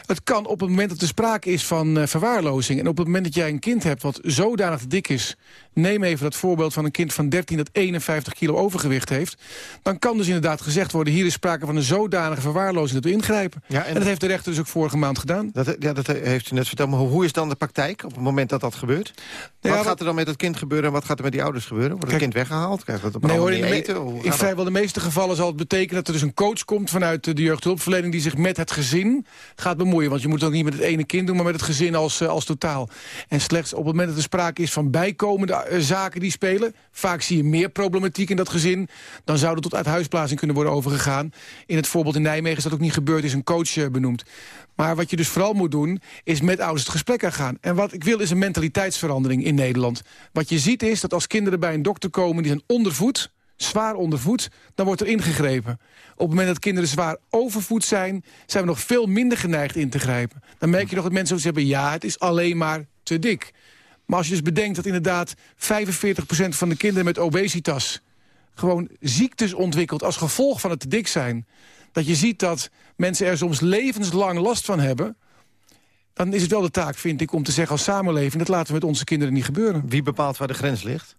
Het kan op het moment dat er sprake is van uh, verwaarlozing... en op het moment dat jij een kind hebt wat zodanig dik is... neem even dat voorbeeld van een kind van 13 dat 51 kilo overgewicht heeft... dan kan dus inderdaad gezegd worden... hier is sprake van een zodanige verwaarlozing dat we ingrijpen. Ja, en, en, dat heeft de rechter dus ook vorige maand gedaan. Dat, ja, dat heeft u net verteld. Maar hoe is dan de praktijk op het moment dat dat gebeurt? Ja, wat gaat er dan met het kind gebeuren en wat gaat er met die ouders gebeuren? Wordt het kind weggehaald? Krijgt het op nee, hoor, in, eten? in vrijwel de meeste gevallen zal het betekenen dat er dus een coach komt... vanuit de jeugdhulpverlening die zich met het gezin gaat bemoeien want je moet het ook niet met het ene kind doen... maar met het gezin als, als totaal. En slechts op het moment dat er sprake is van bijkomende zaken die spelen... vaak zie je meer problematiek in dat gezin... dan zou er tot uithuisplaatsing kunnen worden overgegaan. In het voorbeeld in Nijmegen is dat ook niet gebeurd, is een coach benoemd. Maar wat je dus vooral moet doen, is met ouders het gesprek aangaan. En wat ik wil is een mentaliteitsverandering in Nederland. Wat je ziet is dat als kinderen bij een dokter komen... die zijn ondervoed zwaar ondervoed, dan wordt er ingegrepen. Op het moment dat kinderen zwaar overvoed zijn... zijn we nog veel minder geneigd in te grijpen. Dan merk je nog dat mensen ook zeggen... ja, het is alleen maar te dik. Maar als je dus bedenkt dat inderdaad 45% van de kinderen met obesitas... gewoon ziektes ontwikkelt als gevolg van het te dik zijn... dat je ziet dat mensen er soms levenslang last van hebben dan is het wel de taak, vind ik, om te zeggen als samenleving... dat laten we met onze kinderen niet gebeuren. Wie bepaalt waar de grens ligt?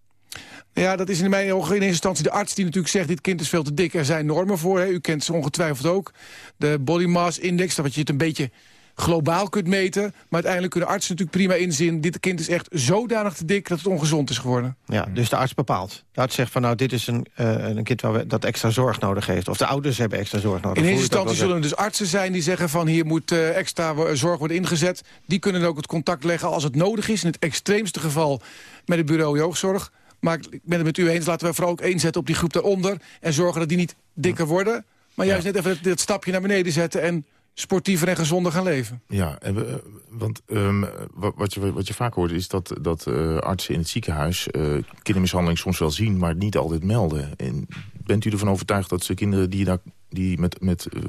Ja, dat is in mijn ogen in eerste instantie de arts die natuurlijk zegt... dit kind is veel te dik, er zijn normen voor. Hè. U kent ze ongetwijfeld ook. De body mass index, dat je het een beetje globaal kunt meten. Maar uiteindelijk kunnen artsen natuurlijk prima inzien... dit kind is echt zodanig te dik dat het ongezond is geworden. Ja, dus de arts bepaalt. De arts zegt van nou, dit is een, uh, een kind waar we, dat extra zorg nodig heeft. Of de ouders hebben extra zorg nodig. In eerste instantie zullen er dus artsen zijn die zeggen van... hier moet uh, extra zorg worden ingezet. Die kunnen ook het contact leggen als het nodig is. In het extreemste geval met het bureau jeugdzorg. Maar ik ben het met u eens, laten we vooral ook inzetten op die groep daaronder... en zorgen dat die niet dikker worden... maar juist net even dat, stapje naar beneden zetten... en sportiever en gezonder gaan leven. Ja, en want um, wat, je, wat je vaak hoort is dat, dat uh, artsen in het ziekenhuis... Uh, kindermishandeling soms wel zien, maar niet altijd melden. En bent u ervan overtuigd dat ze kinderen die, daar, die met, met uh,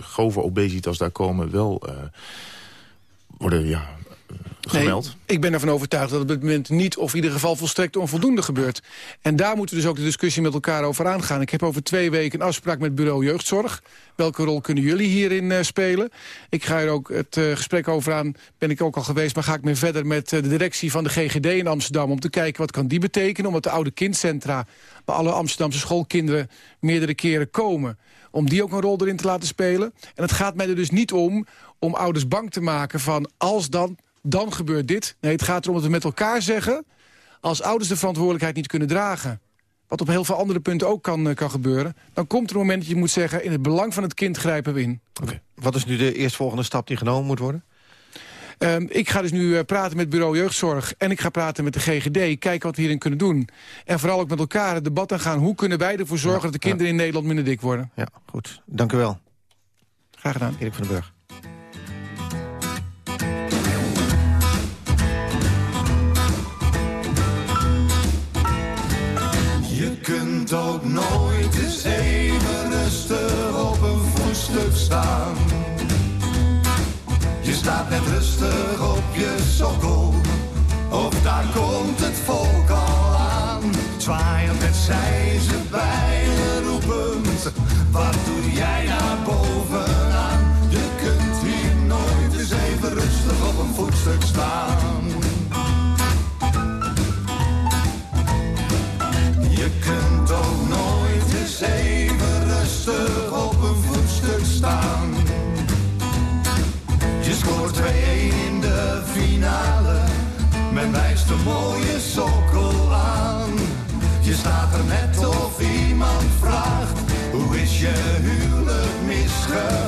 grove obesitas daar komen... wel worden ja, gemeld? Nee, ik ben ervan overtuigd dat op dit moment niet... of in ieder geval volstrekt onvoldoende gebeurt. En daar moeten we dus ook de discussie met elkaar over aangaan. Ik heb over twee weken een afspraak met bureau jeugdzorg. Welke rol kunnen jullie hierin uh, spelen? Ik ga er ook het uh, gesprek over aan, ben ik ook al geweest... maar ga ik mee verder met uh, de directie van de GGD in Amsterdam... om te kijken wat kan die betekenen. Omdat de oude kindcentra bij alle Amsterdamse schoolkinderen... meerdere keren komen om die ook een rol erin te laten spelen. En het gaat mij er dus niet om om ouders bang te maken van... als dan dan gebeurt dit. Nee, het gaat erom dat we met elkaar zeggen... als ouders de verantwoordelijkheid niet kunnen dragen... wat op heel veel andere punten ook kan, eh, kan gebeuren... dan komt er een moment dat je moet zeggen... in het belang van het kind grijpen we in. Okay. Wat is nu de eerstvolgende stap die genomen moet worden? Um, ik ga dus nu uh, praten met bureau jeugdzorg en ik ga praten met de GGD. Kijken wat we hierin kunnen doen. En vooral ook met elkaar het debat aan gaan. Hoe kunnen wij ervoor zorgen ja, dat de kinderen ja. in Nederland minder dik worden? Ja, goed. Dank u wel. Graag gedaan. Erik van den Burg. kunt ook nooit eens even rustig op een voetstuk staan. Je staat net rustig op je sokkel, of daar komt het volk al aan. Zwaaiend met zij ze bijlen roepend, wat doe jij daar bovenaan? Je kunt hier nooit eens even rustig op een voetstuk staan. love.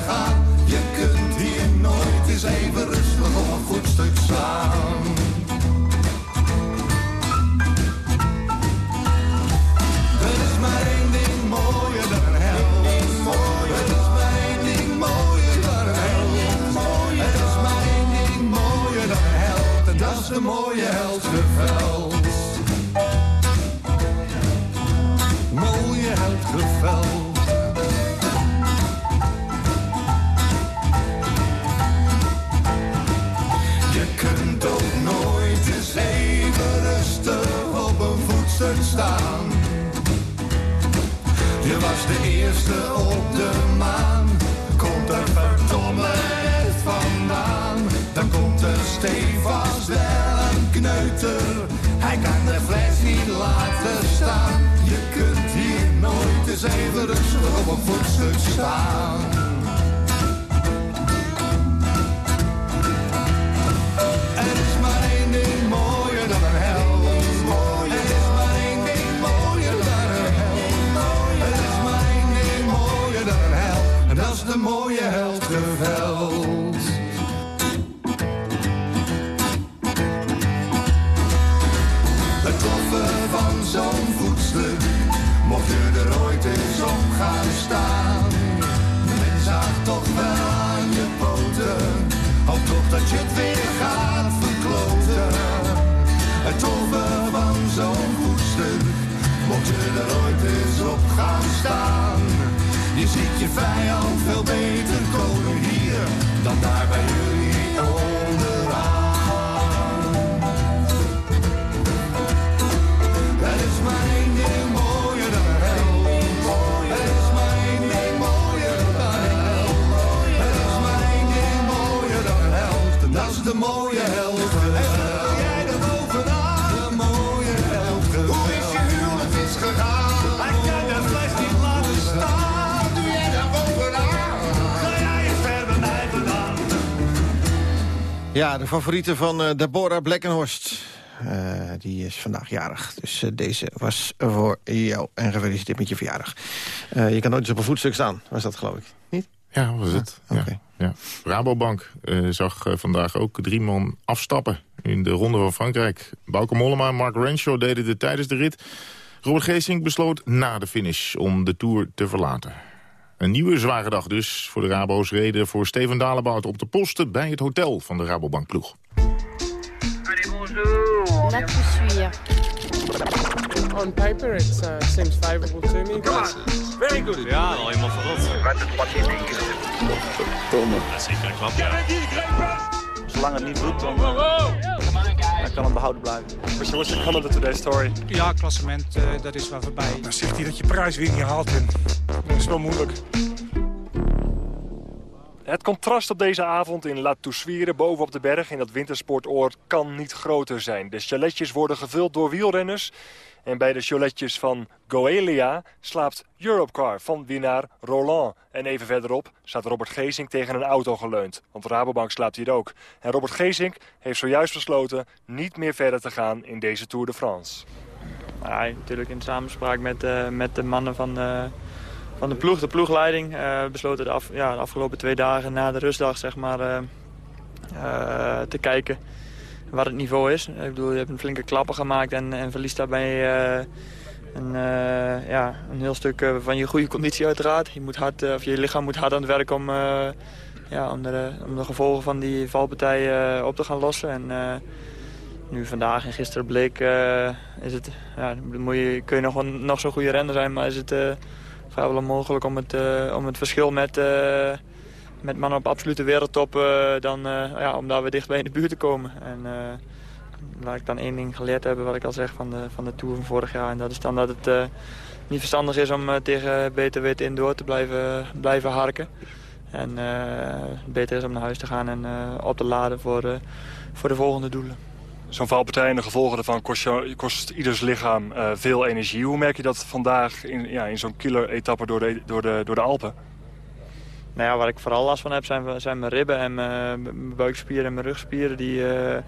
Op de maan. Komt er verdomme vandaan. Dan komt er stevast wel een kneuter. Hij kan de fles niet laten staan. Je kunt hier nooit eens even rustig op een voetstuk staan. Je vijand veel Ja, de favoriete van eh, Deborah Blekkenhorst. Eh, die is vandaag jarig. Dus eh, deze was voor jou. En gefeliciteerd met je verjaardag. Je kan nooit eens op een voetstuk staan. Was dat geloof ik? Niet? Ja, was het. Ja, ja. Rabobank zag vandaag ook drie man afstappen in de Ronde van Frankrijk. Bauke Mollema en Mark Renshaw deden dit tijdens de rit. Robert Geesink besloot na de finish om de Tour te verlaten. Een nieuwe zware dag dus voor de Rabo's reden voor Steven Dalebout op de posten bij het hotel van de tu suis. On paper, it uh, seems favorable to me. Very good. Ja, al helemaal verrot. Verdomme. Dat is zeker een klap, ja. Zolang het niet doet, dan, dan kan het behouden blijven. What's your, what's your comment today's story? Ja, klassement, uh, dat is wel voorbij. Dan zegt hij dat je prijs weer niet haalt. En dat is wel moeilijk. Het contrast op deze avond in La Toussuire bovenop de berg in dat wintersportoord kan niet groter zijn. De chaletjes worden gevuld door wielrenners. En bij de chaletjes van Goelia slaapt Europcar van winnaar Roland. En even verderop staat Robert Geesink tegen een auto geleund. Want Rabobank slaapt hier ook. En Robert Geesink heeft zojuist besloten niet meer verder te gaan in deze Tour de France. Ja, natuurlijk in samenspraak met, uh, met de mannen van, uh, van de ploeg, de ploegleiding. Uh, besloten de, af, ja, de afgelopen twee dagen na de rustdag zeg maar, te kijken waar het niveau is. Ik bedoel, je hebt een flinke klappen gemaakt en, en verliest daarbij een, ja, een heel stuk van je goede conditie uiteraard. Je, moet hard, of je lichaam moet hard aan het werk om, ja, om, de, om de gevolgen van die valpartij op te gaan lossen. En, nu vandaag en gisteren bleek, uh, is het, ja, moet je, kun je nog, nog zo'n goede renner zijn, maar is het uh, vrijwel onmogelijk om het, om het verschil met, met mannen op absolute wereldtop, dan, ja, om daar weer dichtbij in de buurt te komen. En laat ik dan één ding geleerd hebben, wat ik al zeg, van de, van de Tour van vorig jaar. En dat is dan dat het niet verstandig is om tegen beter weten in door te blijven, blijven harken. En beter is om naar huis te gaan en op te laden voor voor de volgende doelen. Zo'n valpartij en de gevolgen ervan kost, kost ieders lichaam eh, veel energie. Hoe merk je dat vandaag in, ja, in zo'n killer-etappe door de, door, de, door de Alpen? Nou ja, waar ik vooral last van heb zijn, zijn mijn ribben en mijn, mijn buikspieren en mijn rugspieren die eh,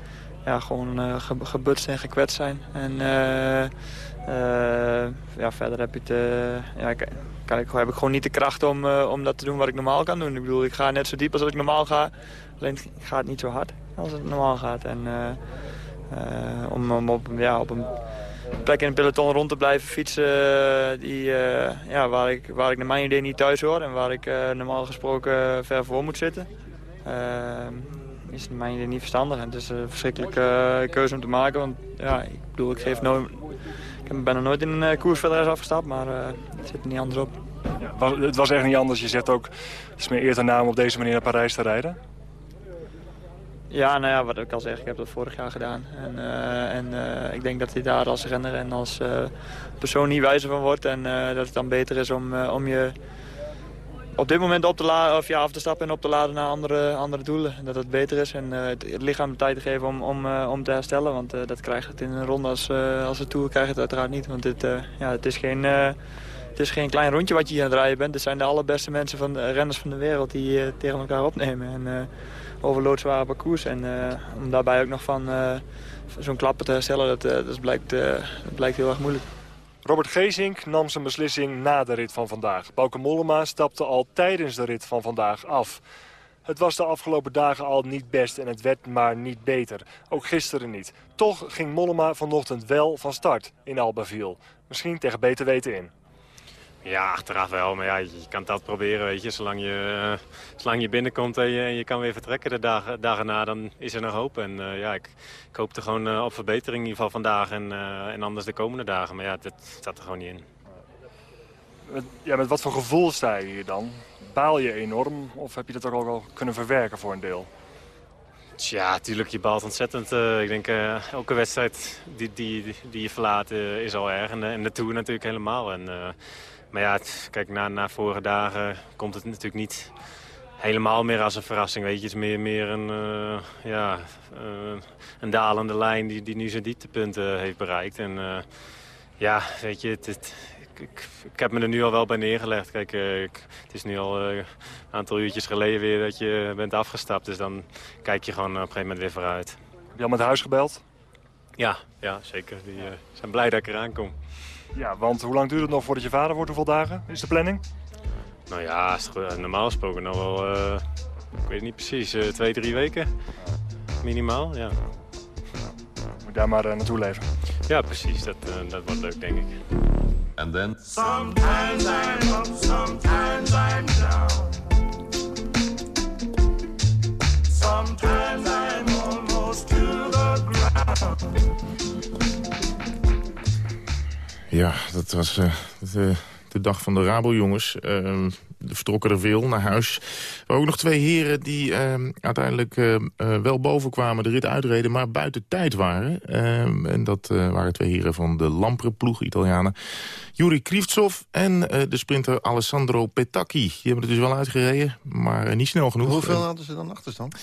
ja, gewoon eh, ge- gebutst en gekwetst zijn. En eh, eh, ja, verder heb, ja, kan ik, heb ik gewoon niet de kracht om, eh, om dat te doen wat ik normaal kan doen. Ik bedoel, ik ga net zo diep als ik normaal ga. Alleen het niet zo hard als het normaal gaat. En eh, eh, om, om op, ja, op een plek in een peloton rond te blijven fietsen eh, die, eh, ja, waar, ik, waar ik naar mijn idee niet thuis hoor en waar ik eh, normaal gesproken ver voor moet zitten. is naar mijn idee niet verstandig. En het is een verschrikkelijke keuze om te maken. Want ja, ik bedoel, ik geef nooit. Ik ben nog nooit in een koers verder afgestapt, maar het zit er niet anders op. Was- Het was echt niet anders. Je zegt ook, het is meer eer te naam om op deze manier naar Parijs te rijden. Ja, nou ja, wat ik al zeg, ik heb dat vorig jaar gedaan. En, eh, en eh, ik denk dat hij daar als renner en als eh, persoon niet wijzer van wordt. En dat het dan beter is om, om je op dit moment op te, la of, ja, af te stappen en op te laden naar andere, andere doelen. En dat het beter is en het, het lichaam de tijd te geven om, om, om te herstellen. Want dat krijgt het in een ronde als, als de Tour krijgt het uiteraard niet. Want dit, ja, het is geen... het is geen klein rondje wat je hier aan het rijden bent. Het zijn de allerbeste mensen van de renners van de wereld die tegen elkaar opnemen. En over loodzware parcours. En eh, om daarbij ook nog van eh, zo'n klappen te herstellen, dat, eh, dat, blijkt, blijkt heel erg moeilijk. Robert Geesink nam zijn beslissing na de rit van vandaag. Bauke Mollema stapte al tijdens de rit van vandaag af. Het was de afgelopen dagen al niet best en het werd maar niet beter. Ook gisteren niet. Toch ging Mollema vanochtend wel van start in Albaville. Misschien tegen beter weten in. Ja, achteraf wel. Maar ja, je kan dat proberen, weet je. Zolang je, eh, zolang je binnenkomt en je, je kan weer vertrekken de dagen, dagen na, dan is er nog hoop. En eh, ja, ik, ik hoop er gewoon eh, op verbetering in ieder geval vandaag en, en anders de komende dagen. Maar ja, dat staat er gewoon niet in. Met, ja, met wat voor gevoel sta je hier dan? Baal je enorm of heb je dat ook al wel kunnen verwerken voor een deel? Tja, tuurlijk, je baalt ontzettend. Ik denk, elke wedstrijd die, die, die, je verlaat is al erg. En, de- en de Tour natuurlijk helemaal. En, maar ja, het- kijk, na, na vorige dagen komt het natuurlijk niet helemaal meer als een verrassing. Weet je, het is meer, meer een, eh, ja, eh, een dalende lijn die, die nu zijn dieptepunt eh, heeft bereikt. En ja, weet je, het, het- ik, ik, ik heb me er nu al wel bij neergelegd. Kijk, ik- het is nu al een aantal uurtjes geleden weer dat je bent afgestapt. Dus dan kijk je gewoon op een gegeven moment weer vooruit. Heb je al met huis gebeld? Ja, ja zeker. Die zijn blij dat ik eraan kom. Ja, want hoe lang duurt het nog voordat je vader wordt? Hoeveel dagen is de planning? Nou ja, normaal gesproken nog wel, eh, ik weet het niet precies, eh, twee, drie weken. Minimaal, ja. Moet daar maar eh, naartoe leven. Ja, precies. Dat, dat wordt leuk, denk ik. En dan? Sometimes I'm up, sometimes I'm down. Sometimes I'm almost to the ground. Ja, dat was eh, de, de dag van de Rabo-jongens. Uh, er vertrokken er veel naar huis. Waren ook nog twee heren die eh, uiteindelijk eh, eh, wel boven kwamen, de rit uitreden, maar buiten tijd waren. Eh, en dat eh, waren twee heren van de Lampre-ploeg, Italianen. Juri Krivtsov en eh, de sprinter Alessandro Petacchi. Die hebben het dus wel uitgereden, maar eh, niet snel genoeg. Hoeveel hadden ze dan achterstand?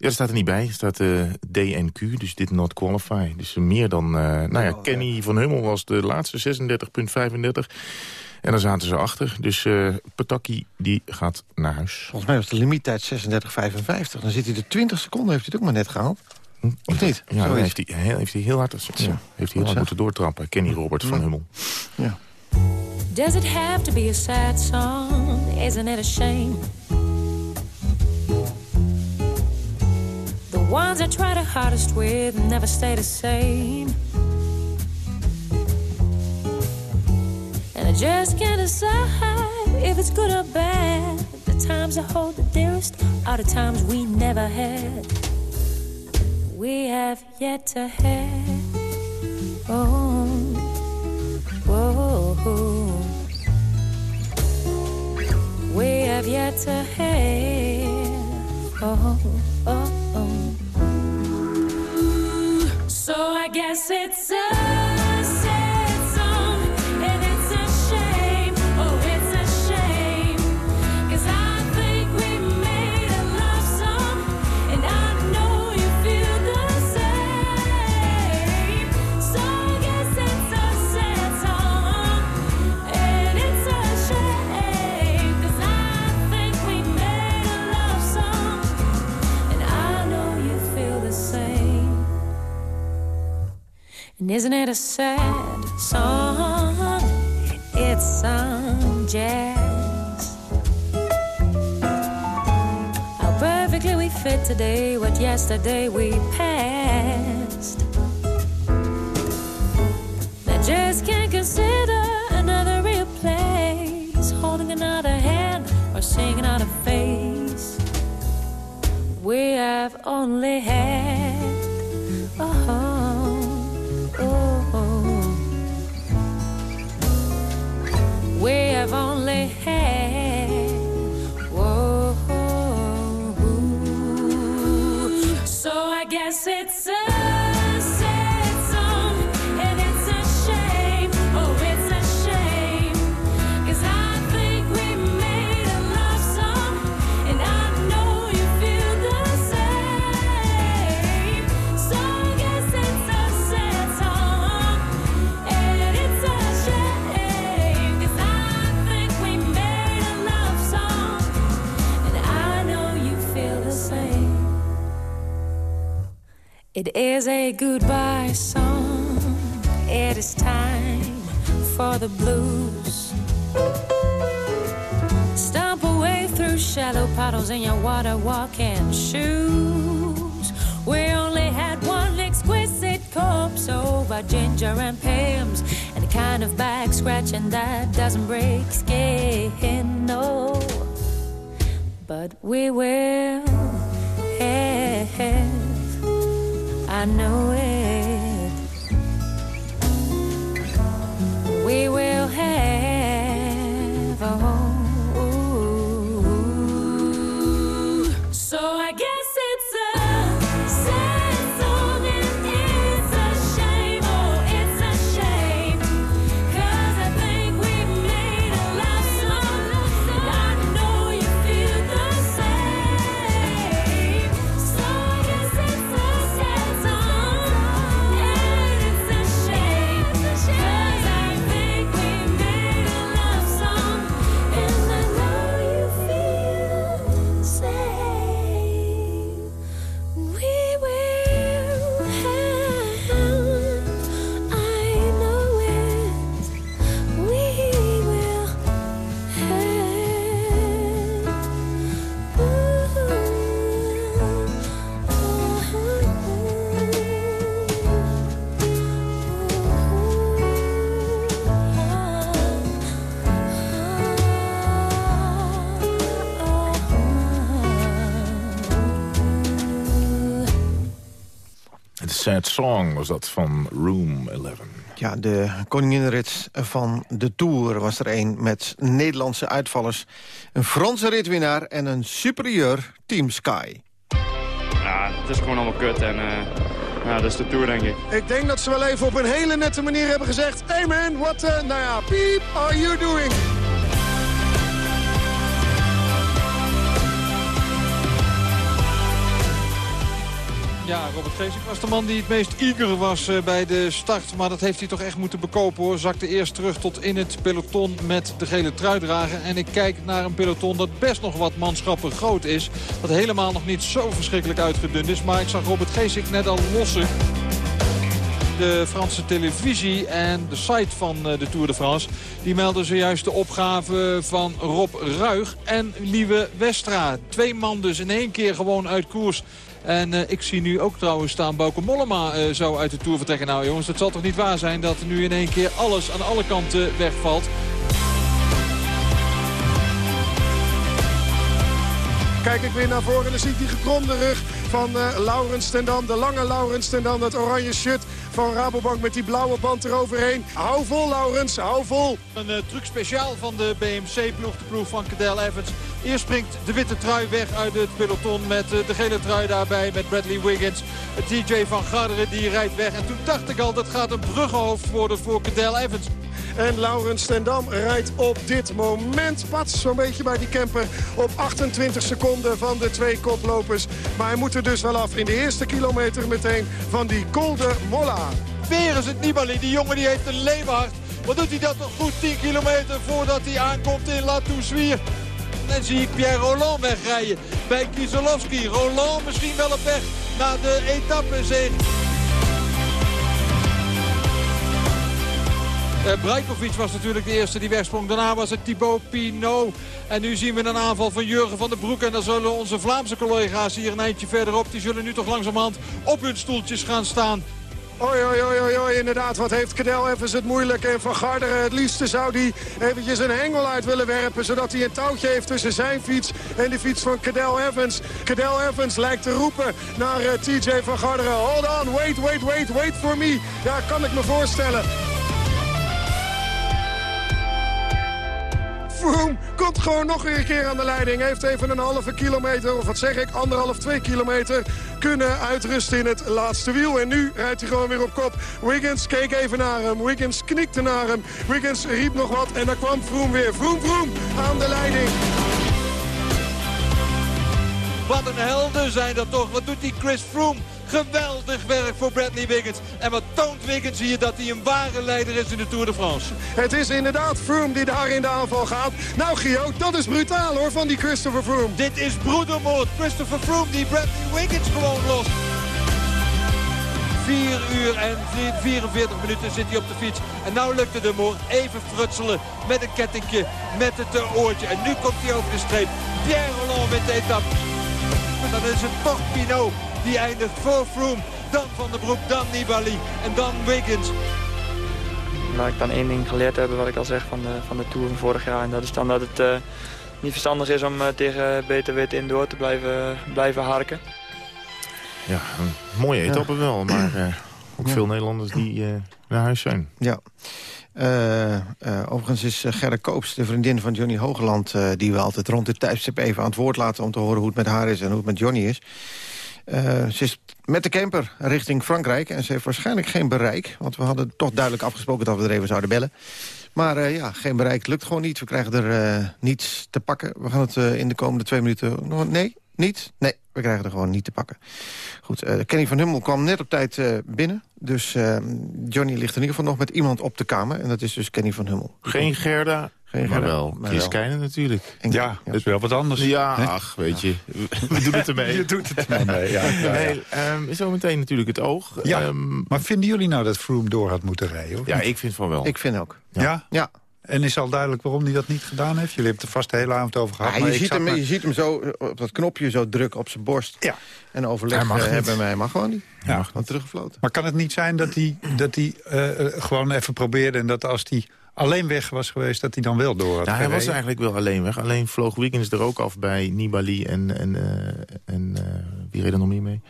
Ja, er staat er niet bij. Er staat eh, DNQ, dus dit not qualify. Dus meer dan... eh, nou ja, Kenny van Hummel was de laatste, 36,35. En dan zaten ze achter. Dus eh Pataki, die gaat naar huis. Volgens mij was de limiettijd 36,55. Dan zit hij de 20 seconden, heeft hij het ook maar net gehaald. Of niet? Ja, dan heeft hij, heel- heeft hij heel hard, ja, heeft hij heel hard moeten doortrappen. Kenny Robert van Hummel. Ja. Does it have to be a sad song? Isn't it a shame? Ones I try the hardest with never stay the same. And I just can't decide if it's good or bad. The times I hold the dearest are the times we never had. We have yet to have. Oh, whoa. We have yet to have. Oh, oh, oh. And isn't it a sad song? It's some jazz. How perfectly we fit today what yesterday we passed. I just can't consider another real place, holding another hand or seeing another face. We have only had It is a goodbye song. It is time for the blues. Stomp away through shallow puddles in your water walking shoes. We only had one exquisite corpse over ginger and pims, and a kind of back scratching that doesn't break skin. No, but we will have. I know it. Het Sad Song was dat van Room 11. Ja, de koninginrit van de Tour was er een met Nederlandse uitvallers. Een Franse ritwinnaar en een superieur Team Sky. Ja, het is gewoon allemaal kut en eh, ja, dat is de Tour denk ik. Ik denk dat ze wel even op een hele nette manier hebben gezegd... Hey man, what, uh, nou ja, piep, are you doing? Ja, Robert Geesink was de man die het meest eager was eh, bij de start. Maar dat heeft hij toch echt moeten bekopen hoor. Zakte eerst terug tot in het peloton met de gele truidrager. En ik kijk naar een peloton dat best nog wat manschappen groot is. Dat helemaal nog niet zo verschrikkelijk uitgedund is. Maar ik zag Robert Geesink net al lossen de Franse televisie en de site van eh, de Tour de France... die melden zojuist de opgave van Rob Ruig en Lieve Westra. Twee man dus in één keer gewoon uit koers. En eh, ik zie nu ook trouwens staan Bauke Mollema eh, zo uit de Tour vertrekken. Nou jongens, het zal toch niet waar zijn dat nu in één keer alles aan alle kanten wegvalt. Kijk ik weer naar voren en dan zie ik die gekromde rug van uh, Laurens ten Dam. De lange Laurens ten Dam, dat oranje shirt van Rabobank met die blauwe band eroverheen. Hou vol Laurens, hou vol. Een uh, truc speciaal van de BMC-ploeg, de ploeg van Cadel Evans. Eerst springt de witte trui weg uit het peloton met uh, de gele trui daarbij met Bradley Wiggins. DJ van Garderen die rijdt weg. En toen dacht ik al, dat gaat een bruggenhoofd worden voor Cadel Evans. En Laurens Stendam rijdt op dit moment pats zo'n beetje bij die camper op 28 seconden van de twee koplopers. Maar hij moet er dus wel af in de eerste kilometer meteen van die Col de Molla. Weer is het Nibali, die jongen die heeft een leeuwenhart. Wat doet hij dat nog goed 10 kilometer voordat hij aankomt in La Toussuire. En zie ik Pierre Roland wegrijden bij Kieselowski. Roland misschien wel op weg naar de etappezege. Uh, Brajkovic was natuurlijk de eerste die wegsprong. Daarna was het Thibaut Pinot. En nu zien we een aanval van Jurgen van den Broek. En dan zullen onze Vlaamse collega's hier een eindje verderop... die zullen nu toch langzamerhand op hun stoeltjes gaan staan. Oei, oei, oei, oei, inderdaad. Wat heeft Cadel Evans het moeilijk. En Van Garderen het liefste zou hij eventjes een hengel uit willen werpen. Zodat hij een touwtje heeft tussen zijn fiets en de fiets van Cadel Evans. Cadel Evans lijkt te roepen naar uh, TJ Van Garderen. Hold on, wait, wait, wait, wait for me. Ja, kan ik me voorstellen. Froome komt gewoon nog een keer aan de leiding. Heeft even een halve kilometer, of wat zeg ik, anderhalf, twee kilometer kunnen uitrusten in het laatste wiel. En nu rijdt hij gewoon weer op kop. Wiggins keek even naar hem. Wiggins knikte naar hem. Wiggins riep nog wat en dan kwam Froome weer. Froome, Froome aan de leiding. Wat een helden zijn dat toch. Wat doet die Chris Froome? Geweldig werk voor Bradley Wiggins. En wat toont Wiggins hier dat hij een ware leider is in de Tour de France. Het is inderdaad Froome die daar in de aanval gaat. Nou Gio, dat is brutaal hoor van die Christopher Froome. Dit is broedermoord. Christopher Froome die Bradley Wiggins gewoon lost. 4 uur en 44 minuten zit hij op de fiets. En nou lukt het hem hoor. Even frutselen met een kettingje, met het eh, oortje. En nu komt hij over de streep. Pierre Roland met de etappe. Maar dan is het toch Pinot die eindigt voor Froome. Dan Van der Broek, dan Nibali en dan Wiggins. Waar ik dan één ding geleerd heb, wat ik al zeg van de, van de Tour van vorig jaar. En dat is dan dat het uh, niet verstandig is om uh, tegen beter wit in door te blijven, blijven harken. Ja, een mooie etappe ja. wel, maar uh, ook ja. veel Nederlanders die naar huis zijn. Ja. Uh, uh, overigens is Gerda Koops, de vriendin van Johnny Hogeland... die we altijd rond dit tijdstip even aan het woord laten... om te horen hoe het met haar is en hoe het met Johnny is. Ze is met de camper richting Frankrijk en ze heeft waarschijnlijk geen bereik. Want we hadden toch duidelijk afgesproken dat we er even zouden bellen. Maar ja, geen bereik lukt gewoon niet. We krijgen er niets te pakken. We gaan het in de komende twee minuten... Nee, niet? Nee, we krijgen er gewoon niet te pakken. Goed, Kenny van Hummel kwam net op tijd binnen. Dus uh, Johnny ligt in ieder geval nog met iemand op de kamer. En dat is dus Kenny van Hummel. Geen Gerda, Geen maar wel Chris Keijnen natuurlijk. En, ja, dat is wel wat anders. Ja, ach, weet je. We doen het ermee. Je doet het ermee, ja. ja, nee, um, zo meteen natuurlijk het oog. Ja, um, maar vinden jullie nou dat Froome door had moeten rijden? Of ja, niet? ik vind van wel. Ik vind ook. Ja? Ja. ja. En is al duidelijk waarom hij dat niet gedaan heeft? Jullie hebben het er vast de hele avond over gehad. Ja, je, ziet hem, maar... je ziet hem zo op dat knopje zo drukken op zijn borst. Ja. En overleg mag hebben mij. mag gewoon niet. Ja. Mag dan teruggefloten. Maar kan het niet zijn dat hij, dat hij uh, gewoon even probeerde... en dat als hij alleen weg was geweest, dat hij dan wel door had nou, Hij was eigenlijk wel alleen weg. Alleen vloog Wiggins er ook af bij Nibali en, en, uh, en uh, wie reed er nog meer mee?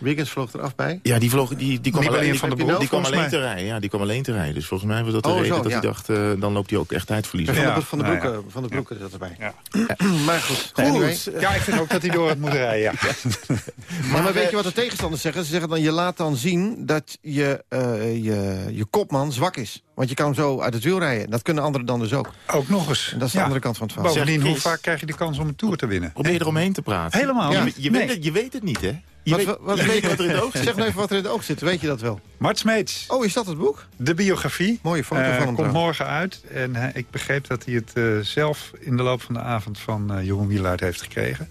Wiggins vloog eraf bij? Ja, die, vloog, die, die kwam alleen, van de Broek, die kwam alleen mij. te rijden. Ja, die kwam alleen te rijden. Dus volgens mij was dat de Oh, reden zo, dat ja. hij dacht... Uh, dan loopt hij ook echt tijdverlies. Van, Ja. de, van de Nou broeken, ja. van de broeken zat erbij. Ja. maar goed. Goed. Anyway. Ja, ik vind ook dat hij door had moeten rijden. Ja. Maar, maar weet je wat de tegenstanders zeggen? Ze zeggen dan, je laat dan zien dat je, uh, je, je kopman zwak is. Want je kan hem zo uit het wiel rijden. Dat kunnen anderen dan dus ook. Ook nog eens. En dat is de Ja. andere kant van het verhaal. Bovendien, hoe vaak krijg je de kans om een Tour te winnen? Probeer eromheen te praten. Helemaal Ja. Je, je, Nee. weet het, je weet het niet, hè? Je Wat, weet, wat, je weet wat er in het oog zit. Zeg nou even wat er in het oog zit. Weet je dat wel? Mart Smeets, Oh, is dat het boek? de biografie. Mooie foto eh, van hem komt trouwens. morgen uit. En hij- ik begreep dat hij het eh, zelf in de loop van de avond van eh, Jeroen Wielaert heeft gekregen.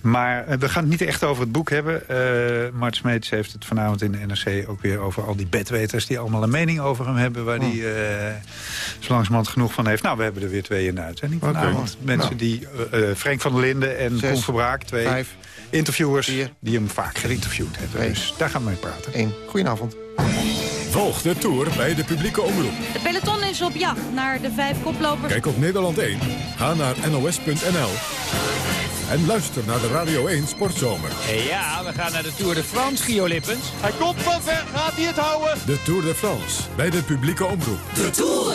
Maar eh, we gaan het niet echt over het boek hebben. Eh Mart Smeets heeft het vanavond in de NRC ook weer over al die bedweters... die allemaal een mening over hem hebben... waar Hmm. Eh zo langzamerhand genoeg van heeft. Nou, we hebben er weer twee in de uitzending Oké. vanavond. Mensen Nou. die... eh, eh, Frank van der Linden en Zes, Koen Verbraak, twee Vijf, interviewers... vier, die hem vaak geïnterviewd hebben. twee. Dus daar gaan we mee praten. één. Goedenavond. Volg de Tour bij de publieke omroep. De peloton is op jacht naar de vijf koplopers. Kijk op Nederland 1. Ga naar nos.nl. En luister naar de Radio 1 Sportzomer. Ja, we gaan naar de Tour de France, Gio Lippens. Hij komt van ver, gaat hij het houden? De Tour de France bij de publieke omroep. De Tour!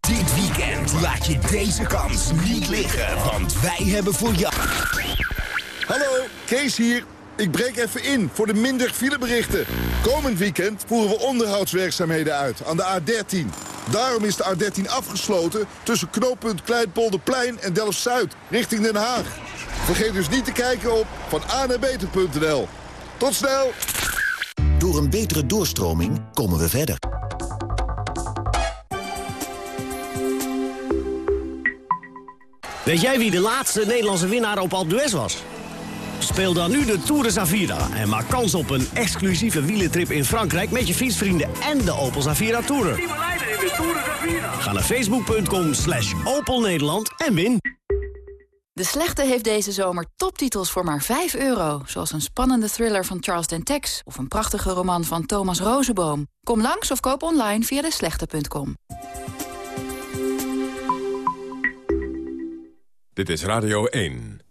Dit weekend laat je deze kans niet liggen, want wij hebben voor jou... Hallo, Kees hier. Ik breek even in voor de minder fileberichten. Komend weekend voeren we onderhoudswerkzaamheden uit aan de A13. Daarom is de A13 afgesloten tussen knooppunt Kleinpolderplein en Delft-Zuid richting Den Haag. Vergeet dus niet te kijken op van beter.nl. Tot snel! Door een betere doorstroming komen we verder. Weet jij wie de laatste Nederlandse winnaar op Alpe d'Huez was? Speel dan nu de Tour de Zavira en maak kans op een exclusieve wielentrip in Frankrijk... met je fietsvrienden en de Opel Zavira Tourer. Ga naar facebook.com slash Opel Nederland en win. De Slechte heeft deze zomer toptitels voor maar 5 euro. Zoals een spannende thriller van Charles Dentex... of een prachtige roman van Thomas Rozenboom. Kom langs of koop online via deslechte.com. Dit is Radio 1.